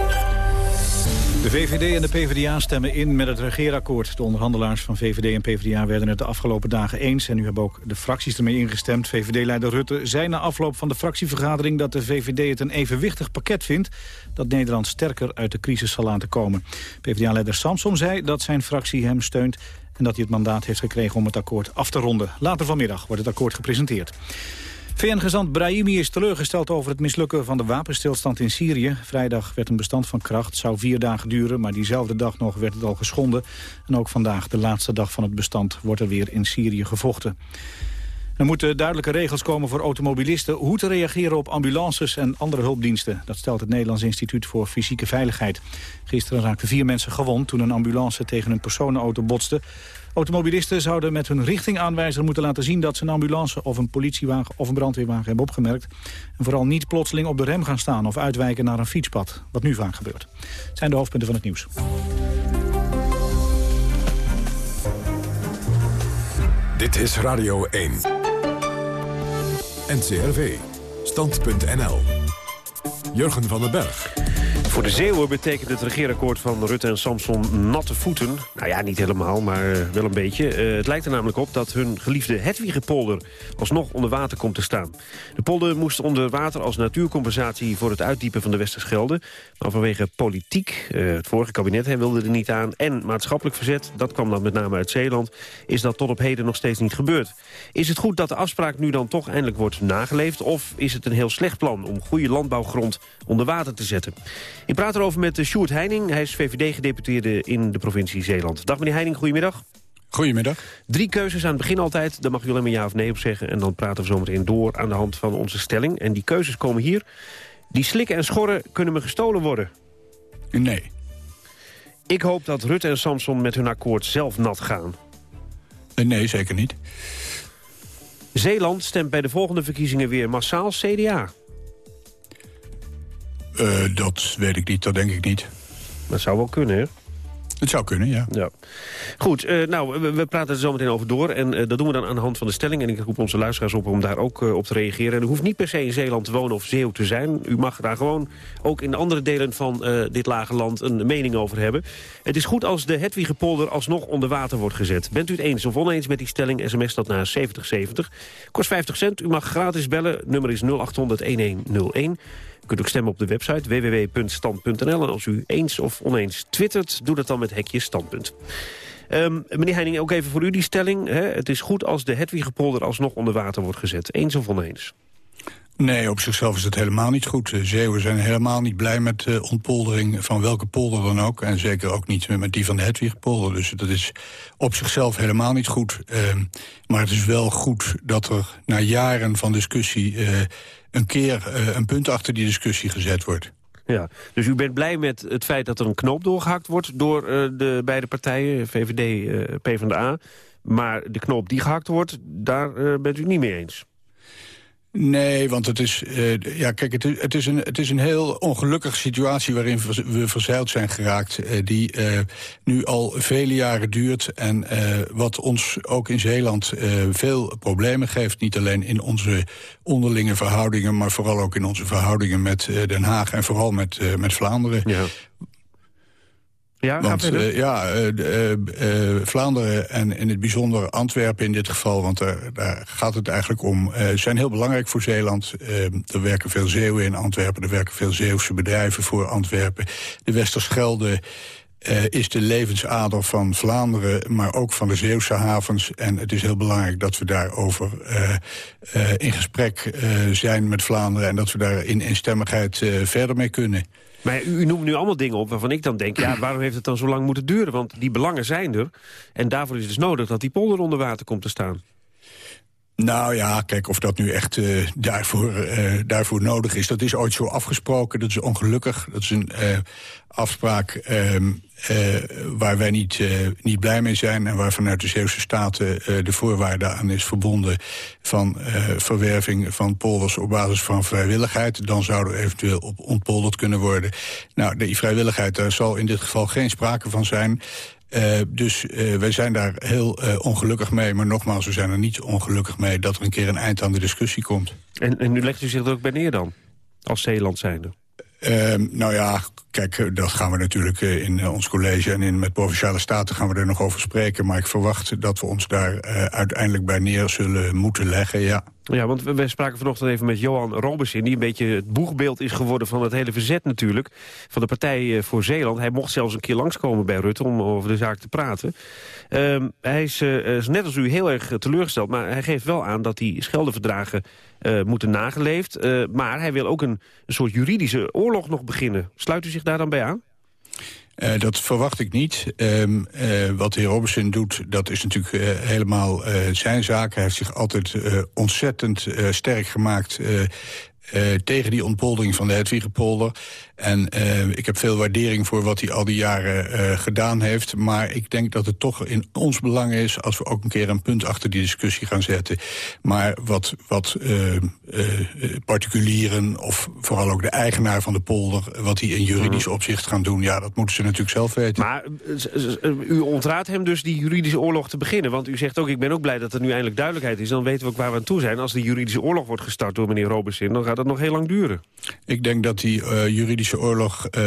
[SPEAKER 21] De VVD en de PvdA stemmen in met het regeerakkoord. De onderhandelaars van VVD en PvdA werden het de afgelopen dagen eens... en nu hebben ook de fracties ermee ingestemd. VVD-leider Rutte zei na afloop van de fractievergadering... dat de VVD het een evenwichtig pakket vindt... dat Nederland sterker uit de crisis zal laten komen. PvdA-leider Samsom zei dat zijn fractie hem steunt... en dat hij het mandaat heeft gekregen om het akkoord af te ronden. Later vanmiddag wordt het akkoord gepresenteerd. VN-gezant Brahimi is teleurgesteld over het mislukken van de wapenstilstand in Syrië. Vrijdag werd een bestand van kracht, zou vier dagen duren, maar diezelfde dag nog werd het al geschonden. En ook vandaag, de laatste dag van het bestand, wordt er weer in Syrië gevochten. Er moeten duidelijke regels komen voor automobilisten... hoe te reageren op ambulances en andere hulpdiensten. Dat stelt het Nederlands Instituut voor Fysieke Veiligheid. Gisteren raakten vier mensen gewond toen een ambulance tegen een personenauto botste. Automobilisten zouden met hun richtingaanwijzer moeten laten zien... dat ze een ambulance of een politiewagen of een brandweerwagen hebben opgemerkt. En vooral niet plotseling op de rem gaan staan of uitwijken naar een fietspad. Wat nu vaak gebeurt. Het zijn de hoofdpunten van het nieuws.
[SPEAKER 1] Dit is Radio 1. NCRV. Stand.nl. Jurgen van den Berg.
[SPEAKER 18] Voor de Zeeuwen betekent het regeerakkoord van Rutte en Samson natte voeten. Nou ja, niet helemaal, maar eh, wel een beetje. Uh, het lijkt er namelijk op dat hun geliefde Hedwigepolder alsnog onder water komt te staan. De polder moest onder water als natuurcompensatie voor het uitdiepen van de Westerschelde. Maar vanwege politiek, uh, het vorige kabinet wilde er niet aan... en maatschappelijk verzet, dat kwam dan met name uit Zeeland... is dat tot op heden nog steeds niet gebeurd. Is het goed dat de afspraak nu dan toch eindelijk wordt nageleefd... of is het een heel slecht plan om goede landbouwgrond onder water te zetten? Ik praat erover met Sjoerd Heining. Hij is VVD-gedeputeerde in de provincie Zeeland. Dag meneer Heining, goedemiddag.
[SPEAKER 20] Goedemiddag.
[SPEAKER 18] Drie keuzes aan het begin altijd. Daar mag u alleen maar ja of nee op zeggen. En dan praten we zometeen door aan de hand van onze stelling. En die keuzes komen hier. Die slikken en schorren kunnen me gestolen worden.
[SPEAKER 20] Nee.
[SPEAKER 18] Ik hoop dat Rutte en Samson met hun akkoord zelf nat gaan.
[SPEAKER 20] Nee, zeker niet.
[SPEAKER 18] Zeeland stemt bij de volgende verkiezingen weer massaal CDA.
[SPEAKER 20] Uh, dat weet ik niet, dat denk ik niet.
[SPEAKER 18] Dat zou wel kunnen, hè?
[SPEAKER 20] Het zou kunnen, ja.
[SPEAKER 18] ja. Goed, uh, nou, we, we, praten er zo meteen over door. En uh, dat doen we dan aan de hand van de stelling. En ik roep onze luisteraars op om daar ook uh, op te reageren. En u hoeft niet per se in Zeeland te wonen of Zeeuw te zijn. U mag daar gewoon ook in andere delen van dit lage land een mening over hebben. Het is goed als de Hedwigepolder alsnog onder water wordt gezet. Bent u het eens of oneens met die stelling? SMS dat naar 7070. Kost 50 cent. U mag gratis bellen. Nummer is 0800-1101. U kunt ook stemmen op de website www.stand.nl. En als u eens of oneens twittert, doe dat dan met hekje standpunt. Um, meneer Heining, ook even voor u die stelling. Hè? Het is goed als de Hedwigepolder alsnog onder water wordt gezet. Eens of oneens?
[SPEAKER 20] Nee, op zichzelf is het helemaal niet goed. De Zeeuwen zijn helemaal niet blij met de ontpoldering van welke polder dan ook. En zeker ook niet met die van de Hedwigpolder. Dus dat is op zichzelf helemaal niet goed. Uh, maar het is wel goed dat er na jaren van discussie... Uh, een keer uh, een punt achter die discussie gezet wordt.
[SPEAKER 18] Ja, dus u bent blij met het feit dat er een knoop doorgehakt wordt... door uh, de beide partijen, VVD, PvdA. Maar de knoop die gehakt wordt, daar bent u niet mee eens.
[SPEAKER 20] Nee, want het is, uh, ja, kijk, het is, het, is een, het is een heel ongelukkige situatie waarin we verzeild zijn geraakt. Uh, die uh, nu al vele jaren duurt en wat ons ook in Zeeland veel problemen geeft. Niet alleen in onze onderlinge verhoudingen, maar vooral ook in onze verhoudingen met Den Haag en vooral met, met Vlaanderen. Ja.
[SPEAKER 18] Ja,
[SPEAKER 20] want, uh, ja uh, uh, Vlaanderen en in het bijzonder Antwerpen in dit geval... want daar gaat het eigenlijk om, zijn heel belangrijk voor Zeeland. er werken veel Zeeuwen in Antwerpen, er werken veel Zeeuwse bedrijven voor Antwerpen. De Westerschelde is de levensader van Vlaanderen, maar ook van de Zeeuwse havens. En het is heel belangrijk dat we daarover in gesprek zijn met Vlaanderen... en dat we daar in eenstemmigheid verder mee kunnen.
[SPEAKER 18] Maar u, noemt nu allemaal dingen op waarvan ik dan denk... ja, waarom heeft het dan zo lang moeten duren? Want die belangen zijn er. En daarvoor is het dus nodig dat die polder onder water komt te staan.
[SPEAKER 20] Nou ja, kijk, of dat nu echt uh, daarvoor, uh, daarvoor nodig is... dat is ooit zo afgesproken, dat is ongelukkig. Dat is een uh, afspraak um, waar wij niet, niet blij mee zijn... en waar vanuit de Zeeuwse Staten de voorwaarde aan is verbonden... van verwerving van polders op basis van vrijwilligheid. Dan zou er eventueel op ontpolderd kunnen worden. Nou, die vrijwilligheid, daar zal in dit geval geen sprake van zijn... Uh, dus uh, wij zijn daar heel uh, ongelukkig mee. Maar nogmaals, we zijn er niet ongelukkig mee... dat er een keer een eind aan de discussie komt.
[SPEAKER 18] En, en nu legt u zich er ook bij neer dan? Als Zeeland zijnde?
[SPEAKER 20] Ehm, nou ja, kijk, dat gaan we natuurlijk in ons college... en in, met Provinciale Staten gaan we er nog over spreken. Maar ik verwacht dat we ons daar uiteindelijk bij neer zullen moeten leggen, ja.
[SPEAKER 18] Ja, want we spraken vanochtend even met Johan Robesin... die een beetje het boegbeeld is geworden van het hele verzet natuurlijk... van de Partij eh, voor Zeeland. Hij mocht zelfs een keer langskomen bij Rutte om over de zaak te praten. Um, hij is, net als u heel erg teleurgesteld... maar hij geeft wel aan dat die Scheldeverdragen uh, moeten nageleefd. Maar hij wil ook een, een soort juridische oorlog nog beginnen. Sluit u zich daar dan bij aan?
[SPEAKER 20] Uh, dat verwacht ik niet. Um, uh, wat de heer Robertson doet, dat is natuurlijk uh, helemaal zijn zaak. Hij heeft zich altijd ontzettend sterk gemaakt tegen die ontpoldering van de Hedwigepolder. En uh, ik heb veel waardering voor wat hij al die jaren uh, gedaan heeft. Maar ik denk dat het toch in ons belang is... als we ook een keer een punt achter die discussie gaan zetten. Maar wat, wat uh, particulieren of vooral ook de eigenaar van de polder... wat die in juridisch mhm. opzicht gaan doen... ja, dat moeten ze natuurlijk zelf weten.
[SPEAKER 18] Maar u ontraadt hem dus die juridische oorlog te beginnen. Want u zegt ook, ik ben ook blij dat er nu eindelijk duidelijkheid is. Dan weten we ook waar we aan toe zijn. Als de juridische oorlog wordt gestart door meneer Robesin... dan gaat dat nog heel lang duren.
[SPEAKER 20] Ik denk dat die juridische oorlog uh,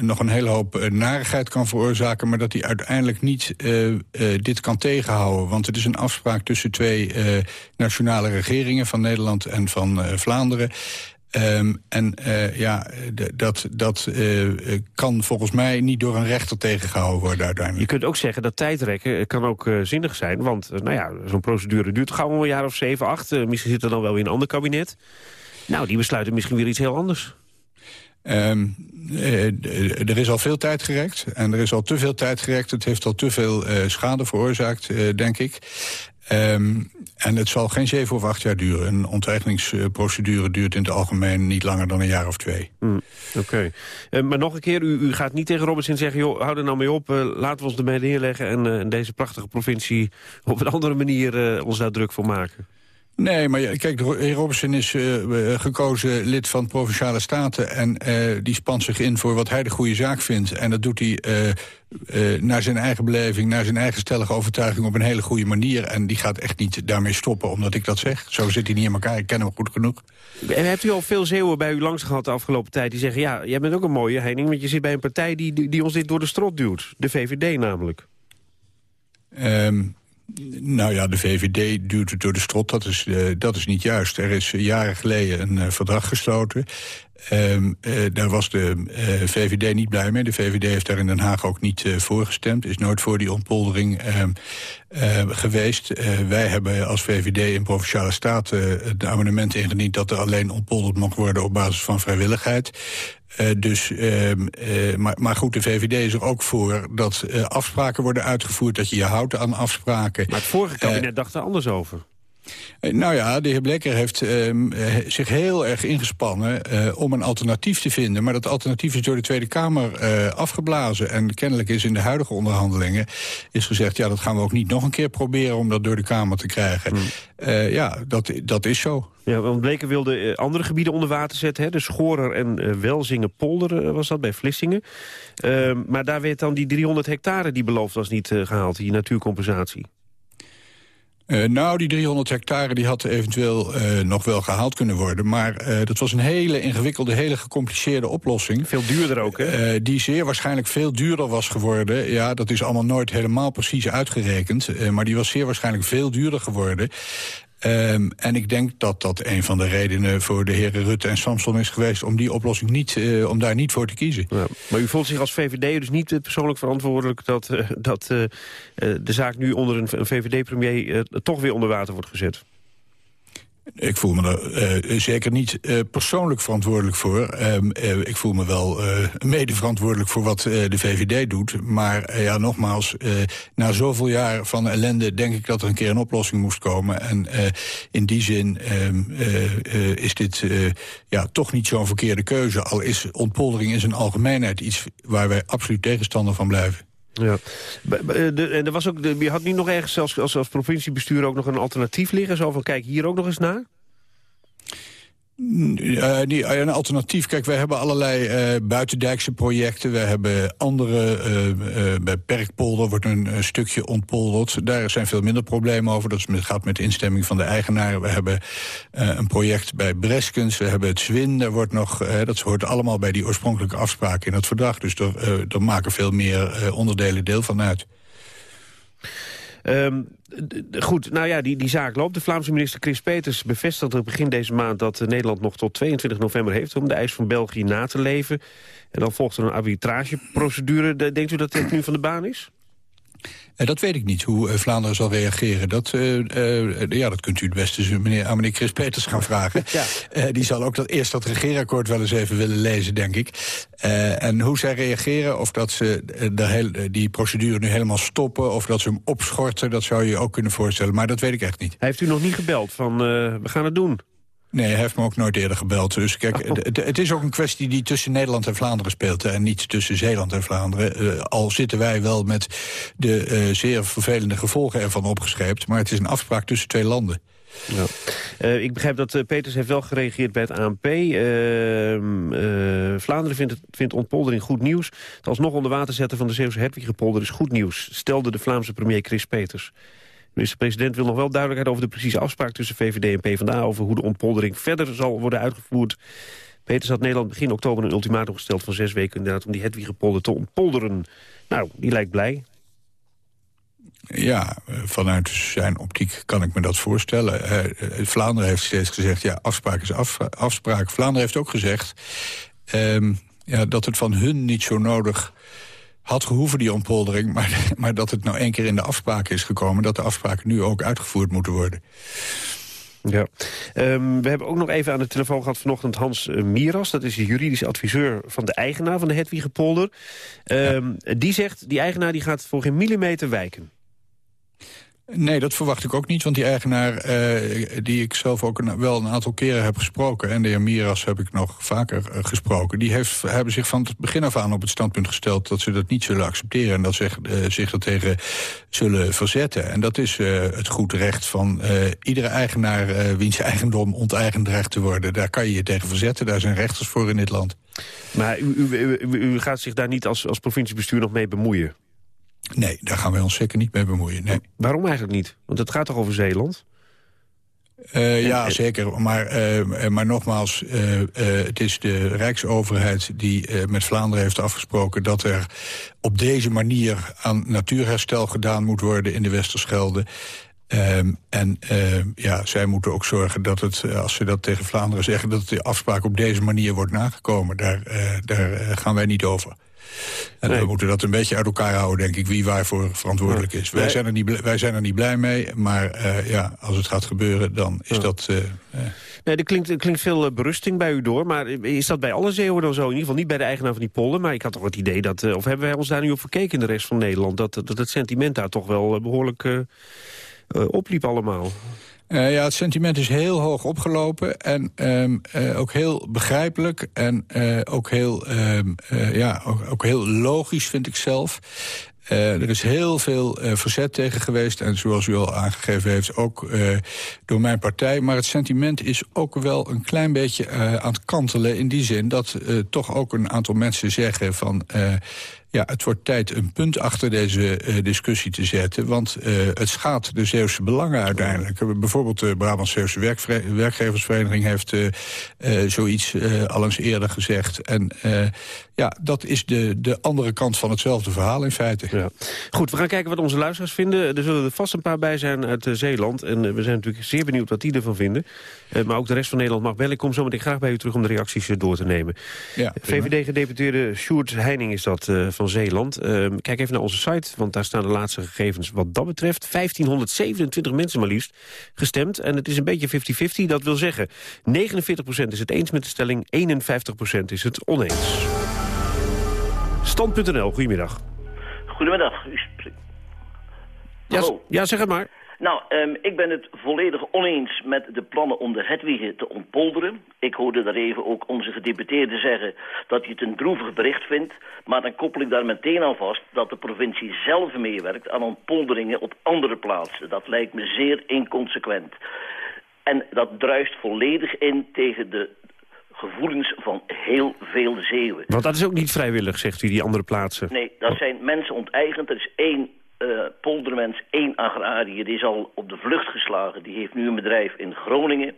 [SPEAKER 20] nog een hele hoop uh, narigheid kan veroorzaken... maar dat hij uiteindelijk niet uh, dit kan tegenhouden. Want het is een afspraak tussen twee nationale regeringen... van Nederland en van Vlaanderen. Um, en ja, dat, dat kan volgens mij niet door een rechter tegengehouden worden uiteindelijk.
[SPEAKER 18] Je kunt ook zeggen dat tijdrekken kan ook zinnig zijn. Want nou ja, zo'n procedure duurt gauw een jaar of zeven, acht. misschien zit er dan wel weer een ander kabinet. Nou, die besluiten misschien weer iets heel anders.
[SPEAKER 20] Um, er is al veel tijd gerekt en er is al te veel tijd gerekt. Het heeft al te veel uh, schade veroorzaakt, uh, denk ik. Um, en het zal geen zeven of acht jaar duren. Een onteigeningsprocedure duurt in het algemeen niet langer dan een jaar of twee.
[SPEAKER 18] Mm, Oké. Maar nog een keer, u, u, gaat niet tegen Robinson zeggen... joh, hou er nou mee op, laten we ons ermee neerleggen... en deze prachtige provincie op een andere manier ons daar druk voor maken.
[SPEAKER 20] Nee, maar kijk, de heer Robertson is uh, gekozen lid van Provinciale Staten... en uh, die spant zich in voor wat hij de goede zaak vindt. En dat doet hij uh, naar zijn eigen beleving, naar zijn eigen stellige overtuiging... op een hele goede manier. En die gaat echt niet daarmee stoppen, omdat ik dat zeg. Zo zit hij niet in elkaar, ik ken hem goed genoeg.
[SPEAKER 18] En hebt u al veel zeeuwen bij u langs gehad de afgelopen tijd... die zeggen, ja, jij bent ook een mooie Heining... want je zit bij een partij die, die, die ons dit door de strot duwt. De VVD namelijk.
[SPEAKER 20] Um, nou ja, de VVD duwt het door de strot, dat is, uh, dat is niet juist. Er is jaren geleden een uh, verdrag gesloten. Um, uh, daar was de VVD niet blij mee. De VVD heeft daar in Den Haag ook niet voor gestemd. Is nooit voor die ontpoldering ehm, geweest. wij hebben als VVD in Provinciale Staten het amendement ingediend... dat er alleen ontpolderd mag worden op basis van vrijwilligheid. Uh, dus, uh, uh, maar, maar, goed, de VVD is er ook voor dat afspraken worden uitgevoerd... dat je je houdt aan afspraken.
[SPEAKER 18] Maar het vorige kabinet dacht er anders over.
[SPEAKER 20] Nou ja, de heer Blekker heeft uh, zich heel erg ingespannen uh, om een alternatief te vinden. Maar dat alternatief is door de Tweede Kamer uh, afgeblazen. En kennelijk is in de huidige onderhandelingen is gezegd... ja, dat gaan we ook niet nog een keer proberen om dat door de Kamer te krijgen. Hmm. ja, dat, dat is zo.
[SPEAKER 18] Ja, want Bleker wilde andere gebieden onder water zetten. Hè? De Schorer en Welzingen polder was dat bij Vlissingen. Ehm, maar daar werd dan die 300 hectare die beloofd was niet gehaald, die natuurcompensatie.
[SPEAKER 20] Uh, nou, die 300 hectare die had eventueel uh, nog wel gehaald kunnen worden. Maar uh, dat was een hele ingewikkelde, hele gecompliceerde oplossing.
[SPEAKER 18] Veel duurder ook, hè?
[SPEAKER 20] die zeer waarschijnlijk veel duurder was geworden. Ja, dat is allemaal nooit helemaal precies uitgerekend. maar die was zeer waarschijnlijk veel duurder geworden. Um, en ik denk dat dat een van de redenen voor de heren Rutte en Samson is geweest... om die oplossing niet, uh, om daar niet voor te kiezen. Ja,
[SPEAKER 18] maar u voelt zich als VVD dus niet persoonlijk verantwoordelijk... dat, uh, dat de zaak nu onder een VVD-premier toch weer onder water wordt gezet?
[SPEAKER 20] Ik voel me er eh, zeker niet eh, persoonlijk verantwoordelijk voor. Ehm, eh, ik voel me wel mede verantwoordelijk voor wat de VVD doet. Maar ja, nogmaals, na zoveel jaar van ellende... denk ik dat er een keer een oplossing moest komen. En in die zin ehm, is dit ja, toch niet zo'n verkeerde keuze. Al is ontpoldering in zijn algemeenheid iets waar wij absoluut tegenstander van blijven.
[SPEAKER 18] Ja. De, en er was ook, je had nu nog ergens zelfs als, als provinciebestuur ook nog een alternatief liggen. Zo van, kijk hier ook nog eens naar.
[SPEAKER 20] Uh, een alternatief. Kijk, wij hebben allerlei uh, buitendijkse projecten. We hebben andere. Uh, bij Perkpolder wordt een stukje ontpolderd. Daar zijn veel minder problemen over. Dat gaat met instemming van de eigenaar. We hebben een project bij Breskens. We hebben het Zwin. Daar wordt nog, dat hoort allemaal bij die oorspronkelijke afspraken in het verdrag. Dus er, maken veel meer onderdelen deel van uit.
[SPEAKER 18] Um, goed, nou ja, die, die zaak loopt. De Vlaamse minister Chris Peters bevestigde begin deze maand... dat Nederland nog tot 22 november heeft om de eis van België na te leven. En dan volgt er een arbitrageprocedure. Denkt u dat dit nu van de baan is?
[SPEAKER 20] Uh, dat weet ik niet, hoe uh, Vlaanderen zal reageren. Dat, uh, ja, dat kunt u het beste meneer, aan meneer Chris Peters gaan vragen. Ja. die zal ook dat, eerst dat regeerakkoord wel eens even willen lezen, denk ik. en hoe zij reageren, of dat ze de hele, die procedure nu helemaal stoppen... of dat ze hem opschorten, dat zou je ook kunnen voorstellen. Maar dat weet ik echt niet.
[SPEAKER 18] Heeft u nog niet gebeld van, we gaan het doen?
[SPEAKER 20] Nee, hij heeft me ook nooit eerder gebeld. Dus kijk, oh. het, het, is ook een kwestie die tussen Nederland en Vlaanderen speelt... en niet tussen Zeeland en Vlaanderen. Uh, al zitten wij wel met de uh, zeer vervelende gevolgen ervan opgeschreven, maar het is een afspraak tussen twee landen.
[SPEAKER 18] Ja. Uh, ik begrijp dat Peters heeft wel gereageerd bij het ANP. Ehm, Vlaanderen vindt, het, vindt ontpoldering goed nieuws. Het alsnog onder water zetten van de Zeeuwse Hedwigepolder is goed nieuws... stelde de Vlaamse premier Chris Peters. De minister-president wil nog wel duidelijkheid over de precieze afspraak tussen VVD en PvdA... over hoe de ontpoldering verder zal worden uitgevoerd. Peters had Nederland begin oktober een ultimatum gesteld van zes weken... inderdaad om die Hedwigepolder te ontpolderen. Nou, die lijkt blij.
[SPEAKER 20] Ja, vanuit zijn optiek kan ik me dat voorstellen. Uh, Vlaanderen heeft steeds gezegd, ja, afspraak is afspraak. Vlaanderen heeft ook gezegd uh, ja, dat het van hun niet zo nodig had gehoeven, die ontpoldering... Maar, maar dat het nou één keer in de afspraken is gekomen... dat de afspraken nu ook uitgevoerd moeten worden.
[SPEAKER 18] Ja. Um, we hebben ook nog even aan de telefoon gehad vanochtend Hans uh, Miras. Dat is de juridische adviseur van de eigenaar van de Hedwigepolder. Um, Die zegt, die eigenaar die gaat voor geen millimeter wijken.
[SPEAKER 20] Nee, dat verwacht ik ook niet, want die eigenaar... Uh, die ik zelf ook een, wel een aantal keren heb gesproken... en de heer Miras heb ik nog vaker uh, gesproken... die heeft, hebben zich van het begin af aan op het standpunt gesteld... dat ze dat niet zullen accepteren en dat ze uh, zich er tegen zullen verzetten. En dat is het goed recht van iedere eigenaar... wiens eigendom onteigend dreigt te worden. Daar kan je je tegen verzetten, daar zijn rechters voor in dit land.
[SPEAKER 18] Maar u, u, u, u gaat zich daar niet als, als provinciebestuur nog mee bemoeien?
[SPEAKER 20] Nee, daar gaan wij ons zeker niet mee bemoeien. Nee.
[SPEAKER 18] Waarom eigenlijk niet? Want het gaat toch over Zeeland?
[SPEAKER 20] Uh, ja, zeker. Maar, uh, maar nogmaals, uh, het is de Rijksoverheid die met Vlaanderen heeft afgesproken... dat er op deze manier aan natuurherstel gedaan moet worden in de Westerschelde. Ehm, en ja, zij moeten ook zorgen dat het, als ze dat tegen Vlaanderen zeggen... dat de afspraak op deze manier wordt nagekomen. Daar, daar gaan wij niet over. En we moeten dat een beetje uit elkaar houden, denk ik, wie waarvoor verantwoordelijk is. Wij, zijn, er niet, wij zijn er niet blij mee, maar uh, ja, als het gaat gebeuren, dan is dat... Uh,
[SPEAKER 18] Nee, er klinkt, er klinkt veel berusting bij u door. Maar is dat bij alle Zeeuwen dan zo? In ieder geval niet bij de eigenaar van die pollen. Maar ik had toch het idee dat... of hebben wij ons daar nu op verkeken in de rest van Nederland... dat, dat het sentiment daar toch wel behoorlijk opliep allemaal?
[SPEAKER 20] Uh, ja, het sentiment is heel hoog opgelopen en um, uh, ook heel begrijpelijk en uh, ook, heel, um, ja, ook, ook, heel logisch, vind ik zelf. er is heel veel verzet tegen geweest en zoals u al aangegeven heeft ook door mijn partij. Maar het sentiment is ook wel een klein beetje aan het kantelen in die zin dat toch ook een aantal mensen zeggen van ja, het wordt tijd een punt achter deze uh, discussie te zetten. Want uh, het schaadt de Zeeuwse belangen uiteindelijk. Bijvoorbeeld de Brabant-Zeeuwse Werkgeversvereniging heeft zoiets al eens eerder gezegd. En Ja, dat is de, de andere kant van hetzelfde verhaal in feite.
[SPEAKER 18] Ja. Goed, we gaan kijken wat onze luisteraars vinden. Er zullen er vast een paar bij zijn uit eh, Zeeland. En eh, we zijn natuurlijk zeer benieuwd wat die ervan vinden. Eh, maar ook de rest van Nederland mag bellen. Ik kom zo meteen graag bij u terug om de reacties door te nemen.
[SPEAKER 20] Ja,
[SPEAKER 18] VVD-gedeputeerde Sjoerd Heining is dat van Zeeland. Eh, kijk even naar onze site, want daar staan de laatste gegevens wat dat betreft. 1527 mensen maar liefst gestemd. En het is een beetje 50-50. Dat wil zeggen, 49% is het eens met de stelling, 51% is het oneens. Stand.nl, goedemiddag.
[SPEAKER 22] Goedemiddag. U spreekt-
[SPEAKER 18] Ja,
[SPEAKER 22] Hallo.
[SPEAKER 18] ja, zeg het maar.
[SPEAKER 22] Nou, ehm, ik ben het volledig oneens met de plannen om de Hedwigen te ontpolderen. Ik hoorde daar even ook onze gedeputeerde zeggen dat hij het een droevig bericht vindt. Maar dan koppel ik daar meteen aan vast dat de provincie zelf meewerkt aan ontpolderingen op andere plaatsen. Dat lijkt me zeer inconsequent. En dat druist volledig in tegen de gevoelens van heel veel Zeeuwen.
[SPEAKER 18] Want dat is ook niet vrijwillig, zegt u, die andere plaatsen.
[SPEAKER 22] Nee, dat zijn mensen onteigend. Er is één eh, poldermens, één agrariër, die is al op de vlucht geslagen. Die heeft nu een bedrijf in Groningen.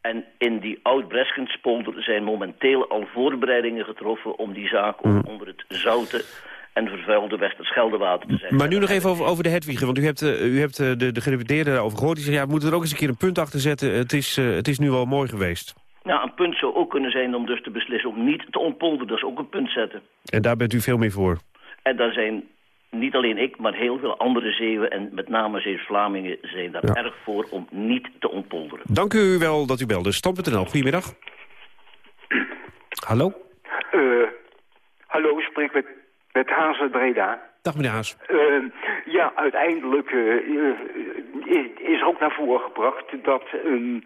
[SPEAKER 22] En in die Oud-Breskenspolder zijn momenteel al voorbereidingen getroffen... om die zaak ook onder het zoute en vervuilde Westerscheldewater te zetten.
[SPEAKER 18] Maar nu nog even over, over de Hedwigen, want u hebt, eh, u hebt eh, de, de daarover gehoord. Die zegt, ja, we moeten er ook eens een keer een punt achter zetten. Het is, het is nu wel mooi geweest.
[SPEAKER 22] Nou, een punt zou ook kunnen zijn om dus te beslissen om niet te ontpolderen. Dat is ook een punt zetten.
[SPEAKER 18] En daar bent u veel meer voor.
[SPEAKER 22] En daar zijn niet alleen ik, maar heel veel andere Zeeuwen... en met name Zeeuws-Vlamingen zijn daar
[SPEAKER 18] Ja.
[SPEAKER 22] erg voor om niet te ontpolderen.
[SPEAKER 18] Dank u wel dat u belde. Stam.nl, goedemiddag. Hallo?
[SPEAKER 23] Eh, hallo, ik spreek met, met Hazen Breda.
[SPEAKER 18] Dag meneer Haas.
[SPEAKER 23] Eh, ja, uiteindelijk eh, eh, is ook naar voren gebracht dat ehm,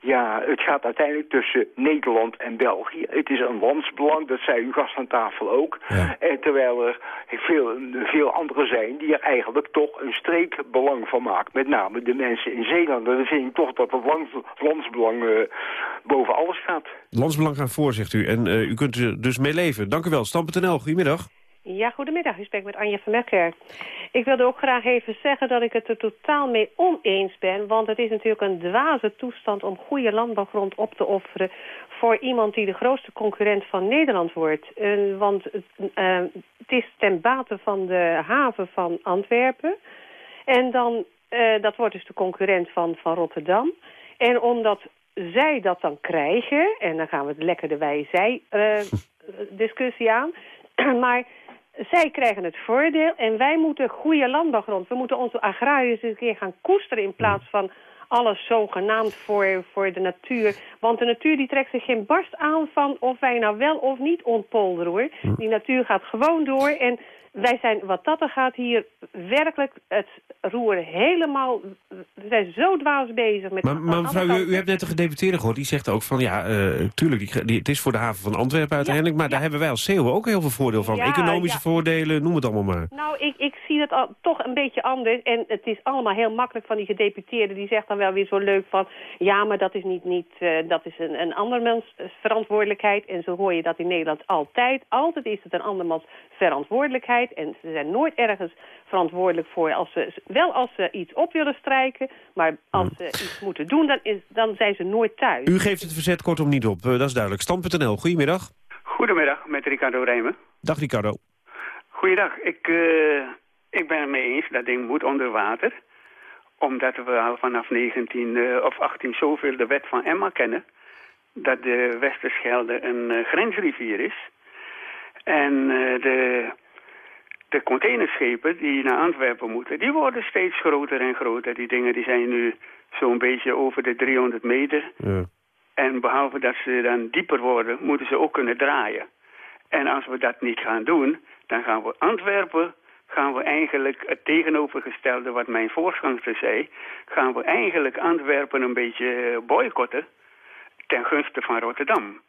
[SPEAKER 23] ja, het gaat uiteindelijk tussen Nederland en België. Het is een landsbelang, dat zei uw gast aan tafel ook. En terwijl er veel, veel anderen zijn die er eigenlijk toch een streekbelang van maken. Met name de mensen in Zeeland. Dan vind ik toch dat het lands, landsbelang eh, boven alles gaat.
[SPEAKER 18] Landsbelang gaat voor, zegt u. En eh, u kunt er dus mee leven. Dank u wel. Stam.nl, goedemiddag.
[SPEAKER 24] Ja, goedemiddag. U spreekt met Anja van Mekker. Ik wilde ook graag even zeggen dat ik het er totaal mee oneens ben. Want het is natuurlijk een dwaze toestand om goede landbouwgrond op te offeren... voor iemand die de grootste concurrent van Nederland wordt. Eh, want het, eh, het is ten bate van de haven van Antwerpen. En dan, eh, dat wordt dus de concurrent van, van Rotterdam. En omdat zij dat dan krijgen... en dan gaan we het lekker de wij-zij-discussie aan... maar zij krijgen het voordeel en wij moeten goede landbouwgrond. We moeten onze agrariërs een keer gaan koesteren in plaats van alles zogenaamd voor, voor de natuur. Want de natuur die trekt zich geen barst aan van of wij nou wel of niet ontpolderen hoor. Die natuur gaat gewoon door en wij zijn wat dat er gaat hier werkelijk het roer helemaal... We zijn zo dwaas bezig met...
[SPEAKER 18] Maar, maar mevrouw, u, u hebt net de gedeputeerde gehoord. Die zegt ook van, ja, eh, tuurlijk, die, die- het is voor de haven van Antwerpen uiteindelijk. maar daar hebben wij als Zeeuwen ook heel veel voordeel van.
[SPEAKER 24] Ja,
[SPEAKER 18] Economische voordelen, noem het allemaal maar.
[SPEAKER 24] Nou, ik, ik zie dat al, toch een beetje anders. En het is allemaal heel makkelijk van die gedeputeerde. Die zegt dan wel weer zo leuk van... ja, maar dat is niet, niet eh, dat is een, een andermans eh, verantwoordelijkheid. En zo hoor je dat in Nederland altijd. Altijd is het een andermans verantwoordelijkheid. En ze zijn nooit ergens verantwoordelijk voor... Als ze, wel als ze iets op willen strijken. Maar als ze iets moeten doen, dan, is, dan zijn ze nooit thuis.
[SPEAKER 18] U geeft het verzet kortom niet op, eh, dat is duidelijk. Stand.nl, goedemiddag.
[SPEAKER 25] Goedemiddag, met Ricardo Rijmen.
[SPEAKER 18] Dag Ricardo.
[SPEAKER 25] Goeiedag, ik, eh, ik ben het mee eens, dat ding moet onder water. Omdat we al vanaf 19 eh, of 18 zoveel de wet van Emma kennen. Dat de Westerschelde een grensrivier is. En eh, de, de containerschepen die naar Antwerpen moeten, die worden steeds groter en groter. Die dingen die zijn nu zo'n beetje over de 300 meter.
[SPEAKER 18] Ja.
[SPEAKER 25] En behalve dat ze dan dieper worden, moeten ze ook kunnen draaien. En als we dat niet gaan doen, dan gaan we Antwerpen, gaan we eigenlijk het tegenovergestelde wat mijn voorganger zei, gaan we eigenlijk Antwerpen een beetje boycotten ten gunste van Rotterdam.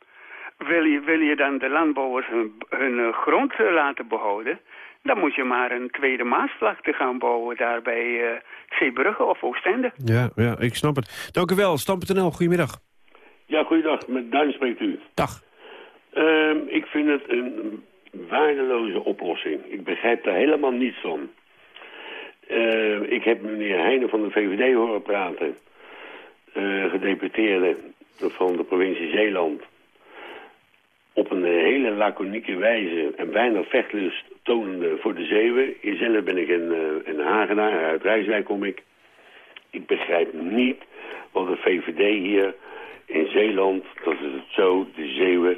[SPEAKER 25] Wil je, wil je dan de landbouwers hun, hun eh, grond eh, laten behouden, dan moet je maar een tweede Maasvlakte gaan bouwen daar bij eh Zeebrugge of Oostende.
[SPEAKER 18] Ja, ja, ik snap het. Dank u wel, Stam.nl, goedemiddag.
[SPEAKER 26] Ja, goeiedag. Met Duin spreekt u.
[SPEAKER 18] Dag.
[SPEAKER 26] Ehm, ik vind het een waardeloze oplossing. Ik begrijp daar helemaal niets van. Ehm, ik heb meneer Heijnen van de VVD horen praten. eh, gedeputeerde van de provincie Zeeland. Op een hele laconieke wijze en weinig vechtlust tonende voor de zeeuwen. Zelf ben ik een, een Hagenaar, uit Rijswijk kom ik. Ik begrijp niet wat de VVD hier in Zeeland, dat is het zo, de zeeuwen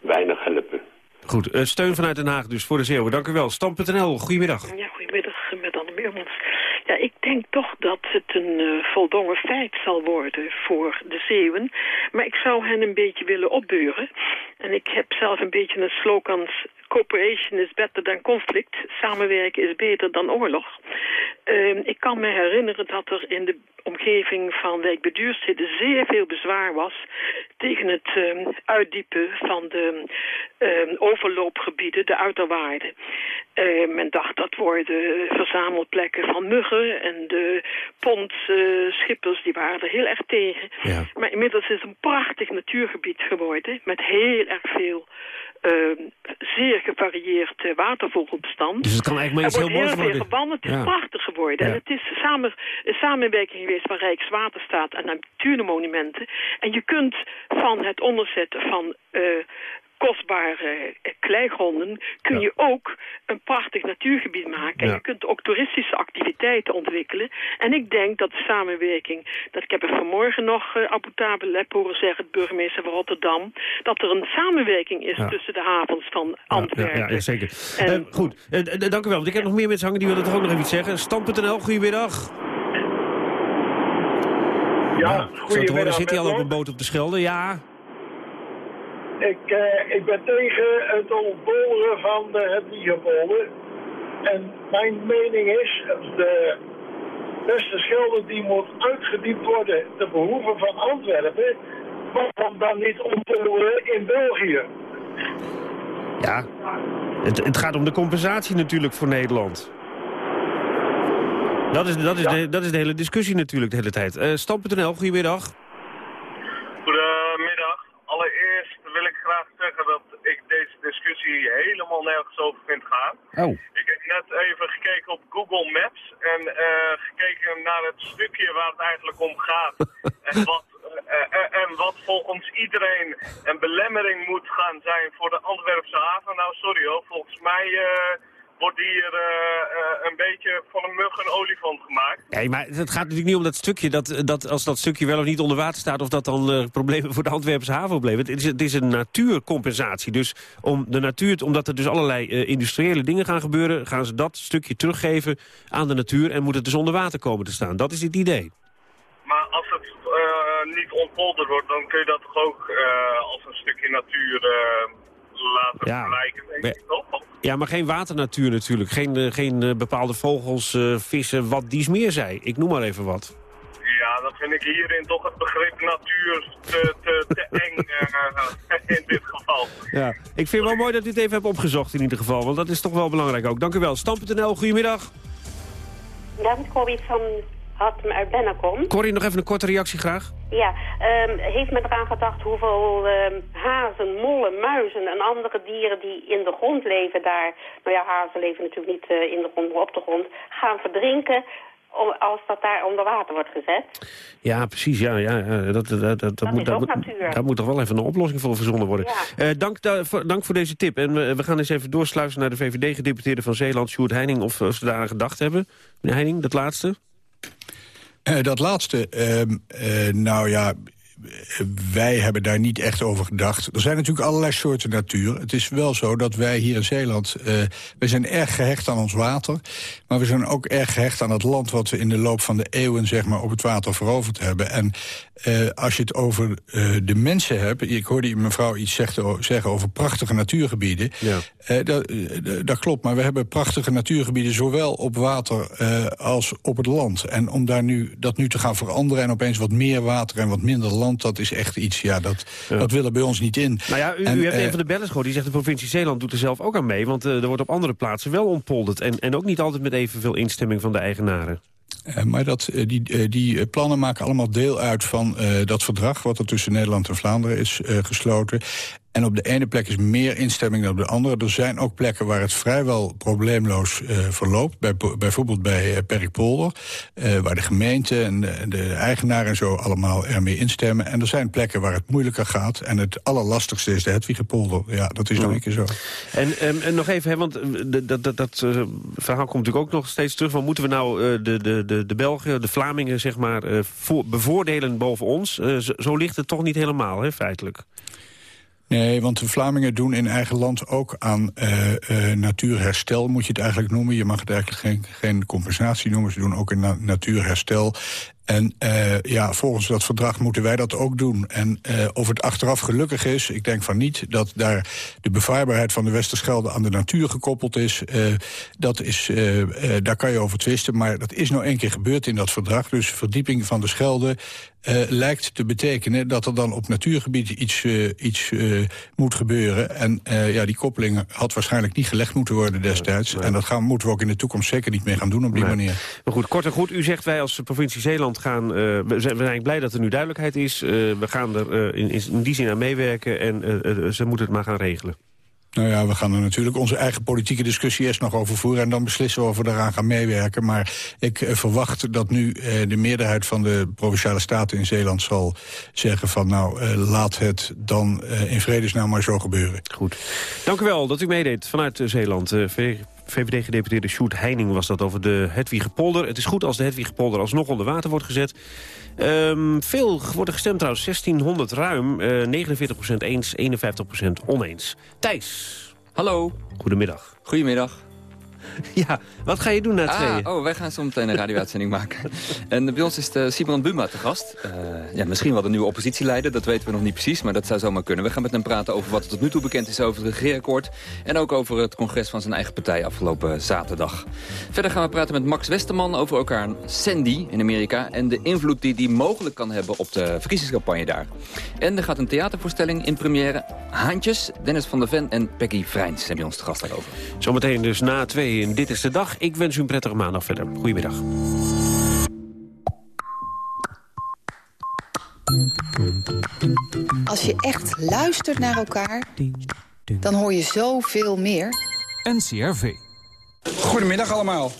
[SPEAKER 26] weinig helpen.
[SPEAKER 18] Goed, uh, steun vanuit Den Haag dus voor de Zeeuwen. Dank u wel. Stam.nl, goedemiddag.
[SPEAKER 27] Ja, goedemiddag met Anne Meermans. Ja, ik denk toch dat het een uh, voldongen feit zal worden voor de Zeeuwen. Maar ik zou hen een beetje willen opbeuren. En ik heb zelf een beetje een slogan... Cooperation is better than conflict. Samenwerken is beter dan oorlog. Uh, ik kan me herinneren dat er in de omgeving van Wijk Beduurstede zeer veel bezwaar was tegen het uh, uitdiepen van de uh, overloopgebieden, de uiterwaarden. Men dacht dat worden verzamelplekken van muggen en de pondschippers die waren er heel erg tegen.
[SPEAKER 18] Ja.
[SPEAKER 27] Maar inmiddels is het een prachtig natuurgebied geworden met heel erg veel uh, zeer gevarieerd uh, watervogelbestand.
[SPEAKER 18] Dus het kan eigenlijk maar heel moois
[SPEAKER 27] worden. Heel veel het is
[SPEAKER 18] Ja.
[SPEAKER 27] prachtig geworden.
[SPEAKER 18] Ja.
[SPEAKER 27] En het is samen, een samenwerking geweest van Rijkswaterstaat en Natuurmonumenten. En je kunt van het onderzetten van uh, kostbare uh, kleigronden... kun je ook een prachtig natuurgebied maken. En
[SPEAKER 18] Ja.
[SPEAKER 27] je kunt ook toeristische activiteiten ontwikkelen. En ik denk dat de samenwerking... dat ik heb het vanmorgen nog uh, Abu horen zeggen... het burgemeester van Rotterdam... dat er een samenwerking is
[SPEAKER 18] Ja.
[SPEAKER 27] tussen de havens van Antwerpen.
[SPEAKER 18] Ja, ja, zeker.
[SPEAKER 27] En-
[SPEAKER 18] Eh, goed, Eh, dank u wel. Want ik heb nog meer mensen hangen die willen toch ook nog even iets zeggen. Stam.nl, goedemiddag.
[SPEAKER 28] Ja,
[SPEAKER 18] Zo te horen zit hij al op een boot op de Schelde. Ja,
[SPEAKER 28] Ik, eh, ik ben tegen het ontpolderen van de Hedwiegepolder. En mijn mening is, de beste schilder die moet uitgediept worden ten behoeve van Antwerpen. Waarom dan niet ontpolderen in België?
[SPEAKER 18] ja. Het, het gaat om de compensatie natuurlijk voor Nederland. Dat is, dat, is de, dat is de hele discussie natuurlijk de hele tijd. Eh Stam.nl, goedemiddag.
[SPEAKER 29] Goedemiddag. Wil ik graag zeggen dat ik deze discussie helemaal nergens over vind gaan.
[SPEAKER 18] Oh.
[SPEAKER 29] Ik heb net even gekeken op Google Maps en eh, gekeken naar het stukje waar het eigenlijk om gaat. en, wat, eh, en wat volgens iedereen een belemmering moet gaan zijn voor de Antwerpse haven. Nou, sorry hoor, volgens mij wordt hier eh, eh, een beetje van een mug een olifant gemaakt.
[SPEAKER 18] Nee, maar het gaat natuurlijk niet om dat stukje. Dat, dat als dat stukje wel of niet onder water staat... of dat dan eh, problemen voor de Antwerpse haven oplevert. Het is, het is een natuurcompensatie. Dus om de natuur, omdat er dus allerlei industriële dingen gaan gebeuren... gaan ze dat stukje teruggeven aan de natuur... en moet het dus onder water komen te staan. Dat is het idee.
[SPEAKER 29] Maar als het niet ontpolderd wordt, dan kun je dat toch ook als een stukje natuur laten
[SPEAKER 18] Ja,
[SPEAKER 29] vergelijken?
[SPEAKER 18] Ja, maar geen waternatuur natuurlijk. Geen, eh, geen eh, bepaalde vogels, eh, vissen, wat dies meer zei. Ik noem maar even wat.
[SPEAKER 29] Ja, dan vind ik hierin toch het begrip natuur te, te, te eng eh, in dit geval.
[SPEAKER 18] Ja, ik vind het wel mooi dat u het even hebt opgezocht in ieder geval. Want dat is toch wel belangrijk ook. Dank u wel. Stam.nl, goedemiddag.
[SPEAKER 30] David Corby van Hattem uit Bennekom.
[SPEAKER 18] Corrie, nog even een korte reactie graag.
[SPEAKER 30] Ja, ehm, heeft men eraan gedacht hoeveel ehm, hazen, mollen, muizen en andere dieren die in de grond leven daar... Nou ja, hazen leven natuurlijk niet eh, in de grond, maar op de grond... gaan verdrinken als dat daar onder water wordt gezet.
[SPEAKER 18] Ja, precies. Ja, ja, dat, dat, dat, dat, moet, dat, moet, daar moet toch wel even een oplossing voor verzonnen worden. Eh, dank, da- voor, dank voor deze tip. En we, we gaan eens even doorsluizen naar de VVD-gedeputeerde van Zeeland, Sjoerd Heining. Of, of ze daar aan gedacht hebben. Meneer Heining, dat laatste.
[SPEAKER 20] Eh, dat laatste, ehm, eh, nou ja, wij hebben daar niet echt over gedacht. Er zijn natuurlijk allerlei soorten natuur. Het is wel zo dat wij hier in Zeeland... eh wij zijn erg gehecht aan ons water. Maar we zijn ook erg gehecht aan het land... wat we in de loop van de eeuwen zeg maar, op het water veroverd hebben. En eh, als je het over eh, de mensen hebt... Ik hoorde mevrouw iets zeggen, over prachtige natuurgebieden.
[SPEAKER 18] Ja.
[SPEAKER 20] Dat, dat klopt, maar we hebben prachtige natuurgebieden... zowel op water als op het land. En om daar nu, dat nu te gaan veranderen... en opeens wat meer water en wat minder land... dat is echt iets, ja, dat, dat willen bij ons niet in.
[SPEAKER 18] Nou ja, u,
[SPEAKER 20] En,
[SPEAKER 18] u hebt
[SPEAKER 20] eh,
[SPEAKER 18] een van de bellers gehoord. Die zegt de provincie Zeeland doet er zelf ook aan mee. Want eh, er wordt op andere plaatsen wel ontpolderd. En, en ook niet altijd met evenveel instemming van de eigenaren.
[SPEAKER 20] Eh, maar dat, die, die plannen maken allemaal deel uit van dat verdrag... wat er tussen Nederland en Vlaanderen is gesloten. En op de ene plek is meer instemming dan op de andere. Er zijn ook plekken waar het vrijwel probleemloos uh, verloopt. Bij, bijvoorbeeld bij uh, Perkpolder, uh, waar de gemeente en de, de, eigenaar en zo allemaal ermee instemmen. En er zijn plekken waar het moeilijker gaat. En het allerlastigste is de Hedwigepolder. Ja, dat is nog een keer zo.
[SPEAKER 18] En, um, en nog even, hè, want dat, dat, dat verhaal komt natuurlijk ook nog steeds terug. Want moeten we nou de, de, de, de Belgen, de Vlamingen, zeg maar, voor, bevoordelen boven ons? Zo, zo ligt het toch niet helemaal, hè, feitelijk.
[SPEAKER 20] Nee, want de Vlamingen doen in eigen land ook aan uh, uh, natuurherstel, moet je het eigenlijk noemen. Je mag het eigenlijk geen, geen compensatie noemen. Ze doen ook na natuurherstel. En uh, ja, volgens dat verdrag moeten wij dat ook doen. En uh, of het achteraf gelukkig is, ik denk van niet... dat daar de bevaarbaarheid van de Westerschelde aan de natuur gekoppeld is. Uh, dat is daar kan je over twisten, maar dat is nou één keer gebeurd in dat verdrag. Dus verdieping van de Schelde lijkt te betekenen dat er dan op natuurgebied iets, iets moet gebeuren. En ja, die koppeling had waarschijnlijk niet gelegd moeten worden destijds. En dat gaan, moeten we ook in de toekomst zeker niet meer gaan doen op die
[SPEAKER 18] Nee.
[SPEAKER 20] manier.
[SPEAKER 18] Maar goed, kort en goed, u zegt wij als provincie Zeeland gaan... we zijn, we zijn eigenlijk blij dat er nu duidelijkheid is. we gaan er in, in die zin aan meewerken en ze moeten het maar gaan regelen.
[SPEAKER 20] Nou ja, we gaan er natuurlijk onze eigen politieke discussie eerst nog over voeren... en dan beslissen we of we daaraan gaan meewerken. Maar ik eh, verwacht dat nu eh, de meerderheid van de Provinciale Staten in Zeeland zal zeggen van... nou, eh, laat het dan eh, in vredesnaam maar zo gebeuren.
[SPEAKER 18] Goed. Dank u wel dat u meedeed vanuit eh, Zeeland. Eh, V- VVD-gedeputeerde Sjoerd Heining was dat over de Hedwigepolder. Het is goed als de Hedwigepolder alsnog onder water wordt gezet. Ehm, veel wordt er gestemd trouwens, 1600 ruim. eh 49% eens, 51% oneens. Thijs.
[SPEAKER 31] Hallo.
[SPEAKER 18] Goedemiddag.
[SPEAKER 31] Goedemiddag.
[SPEAKER 18] Ja, wat ga je doen na tweeën?
[SPEAKER 31] Ah, oh, wij gaan zo meteen een radio-uitzending maken. En bij ons is de Simon Buma te gast. Uh, ja, misschien wel de nieuwe oppositieleider, dat weten we nog niet precies, maar dat zou zomaar kunnen. We gaan met hem praten over wat er tot nu toe bekend is over het regeerakkoord. En ook over het congres van zijn eigen partij afgelopen zaterdag. Verder gaan we praten met Max Westerman over elkaar Sandy in Amerika... en de invloed die die mogelijk kan hebben op de verkiezingscampagne daar. En er gaat een theatervoorstelling in première. Haantjes, Dennis van der Ven en Peggy Vrijns zijn bij ons te gast daarover.
[SPEAKER 18] Zometeen dus na twee in Dit is de Dag. Ik wens u een prettige maandag verder. Goedemiddag.
[SPEAKER 32] Als je echt luistert naar elkaar, dan hoor je zoveel meer.
[SPEAKER 1] NCRV.
[SPEAKER 4] Goedemiddag allemaal.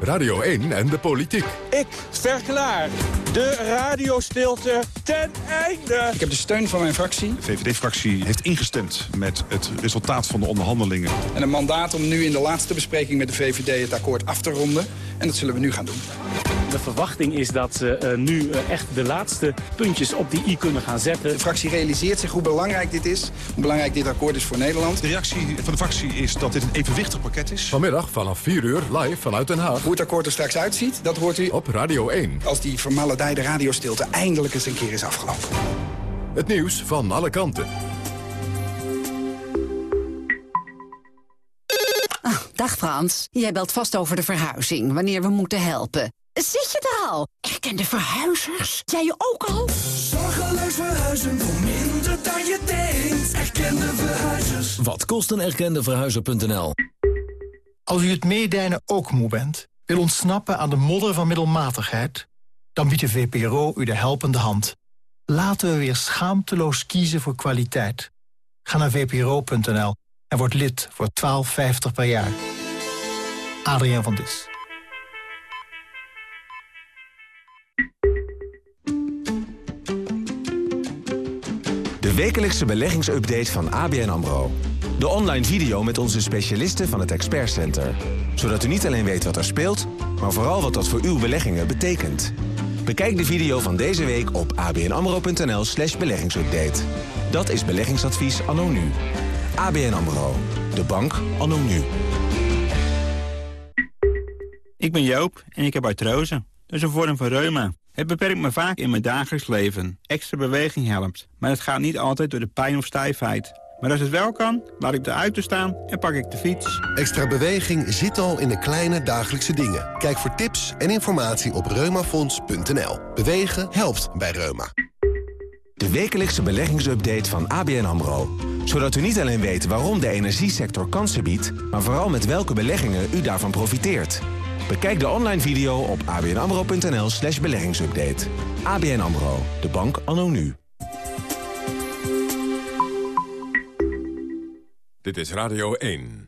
[SPEAKER 1] Radio 1 en de politiek.
[SPEAKER 4] Ik, Verklaar, de radiostilte ten einde. Ik heb de steun van mijn fractie.
[SPEAKER 6] De VVD-fractie heeft ingestemd met het resultaat van de onderhandelingen.
[SPEAKER 4] En een mandaat om nu in de laatste bespreking met de VVD het akkoord af te ronden. En dat zullen we nu gaan doen.
[SPEAKER 3] De verwachting is dat ze uh, nu uh, echt de laatste puntjes op die i kunnen gaan zetten.
[SPEAKER 4] De fractie realiseert zich hoe belangrijk dit is. Hoe belangrijk dit akkoord is voor Nederland.
[SPEAKER 6] De reactie van de fractie is dat dit een evenwichtig pakket is.
[SPEAKER 1] Vanmiddag vanaf 4 uur live vanuit Den Haag.
[SPEAKER 4] Hoe het akkoord er straks uitziet, dat hoort u
[SPEAKER 1] op Radio 1.
[SPEAKER 4] Als die vermaledijde radiostilte eindelijk eens een keer is afgelopen.
[SPEAKER 1] Het nieuws van alle kanten.
[SPEAKER 33] Oh, dag Frans, jij belt vast over de verhuizing, wanneer we moeten helpen. Zit je er al? Erkende verhuizers? Jij je ook al?
[SPEAKER 34] Zorgeloos verhuizen voor minder dan je denkt. Erkende verhuizers.
[SPEAKER 14] Wat kost een erkende verhuizer.nl?
[SPEAKER 29] Als u het meedijnen ook moe bent, wil ontsnappen aan de modder van middelmatigheid... dan biedt de VPRO u de helpende hand. Laten we weer schaamteloos kiezen voor kwaliteit. Ga naar vpro.nl en word lid voor 12,50 per jaar. Adriaan van Dis.
[SPEAKER 35] De wekelijkse beleggingsupdate van ABN AMRO. De online video met onze specialisten van het Expert Center. Zodat u niet alleen weet wat er speelt, maar vooral wat dat voor uw beleggingen betekent. Bekijk de video van deze week op abnamro.nl slash beleggingsupdate. Dat is beleggingsadvies anno nu. ABN AMRO. De bank anno nu.
[SPEAKER 27] Ik ben Joop en ik heb artrose. Dat is een vorm van reuma. Het beperkt me vaak in mijn dagelijks leven. Extra beweging helpt. Maar het gaat niet altijd door de pijn of stijfheid. Maar als het wel kan, laat ik de auto staan en pak ik de fiets.
[SPEAKER 36] Extra beweging zit al in de kleine dagelijkse dingen. Kijk voor tips en informatie op reumafonds.nl. Bewegen helpt bij reuma.
[SPEAKER 35] De wekelijkse beleggingsupdate van ABN AMRO. Zodat u niet alleen weet waarom de energiesector kansen biedt... maar vooral met welke beleggingen u daarvan profiteert. Bekijk de online video op abnamro.nl slash beleggingsupdate. ABN AMRO, de bank anno nu.
[SPEAKER 1] Dit is Radio 1.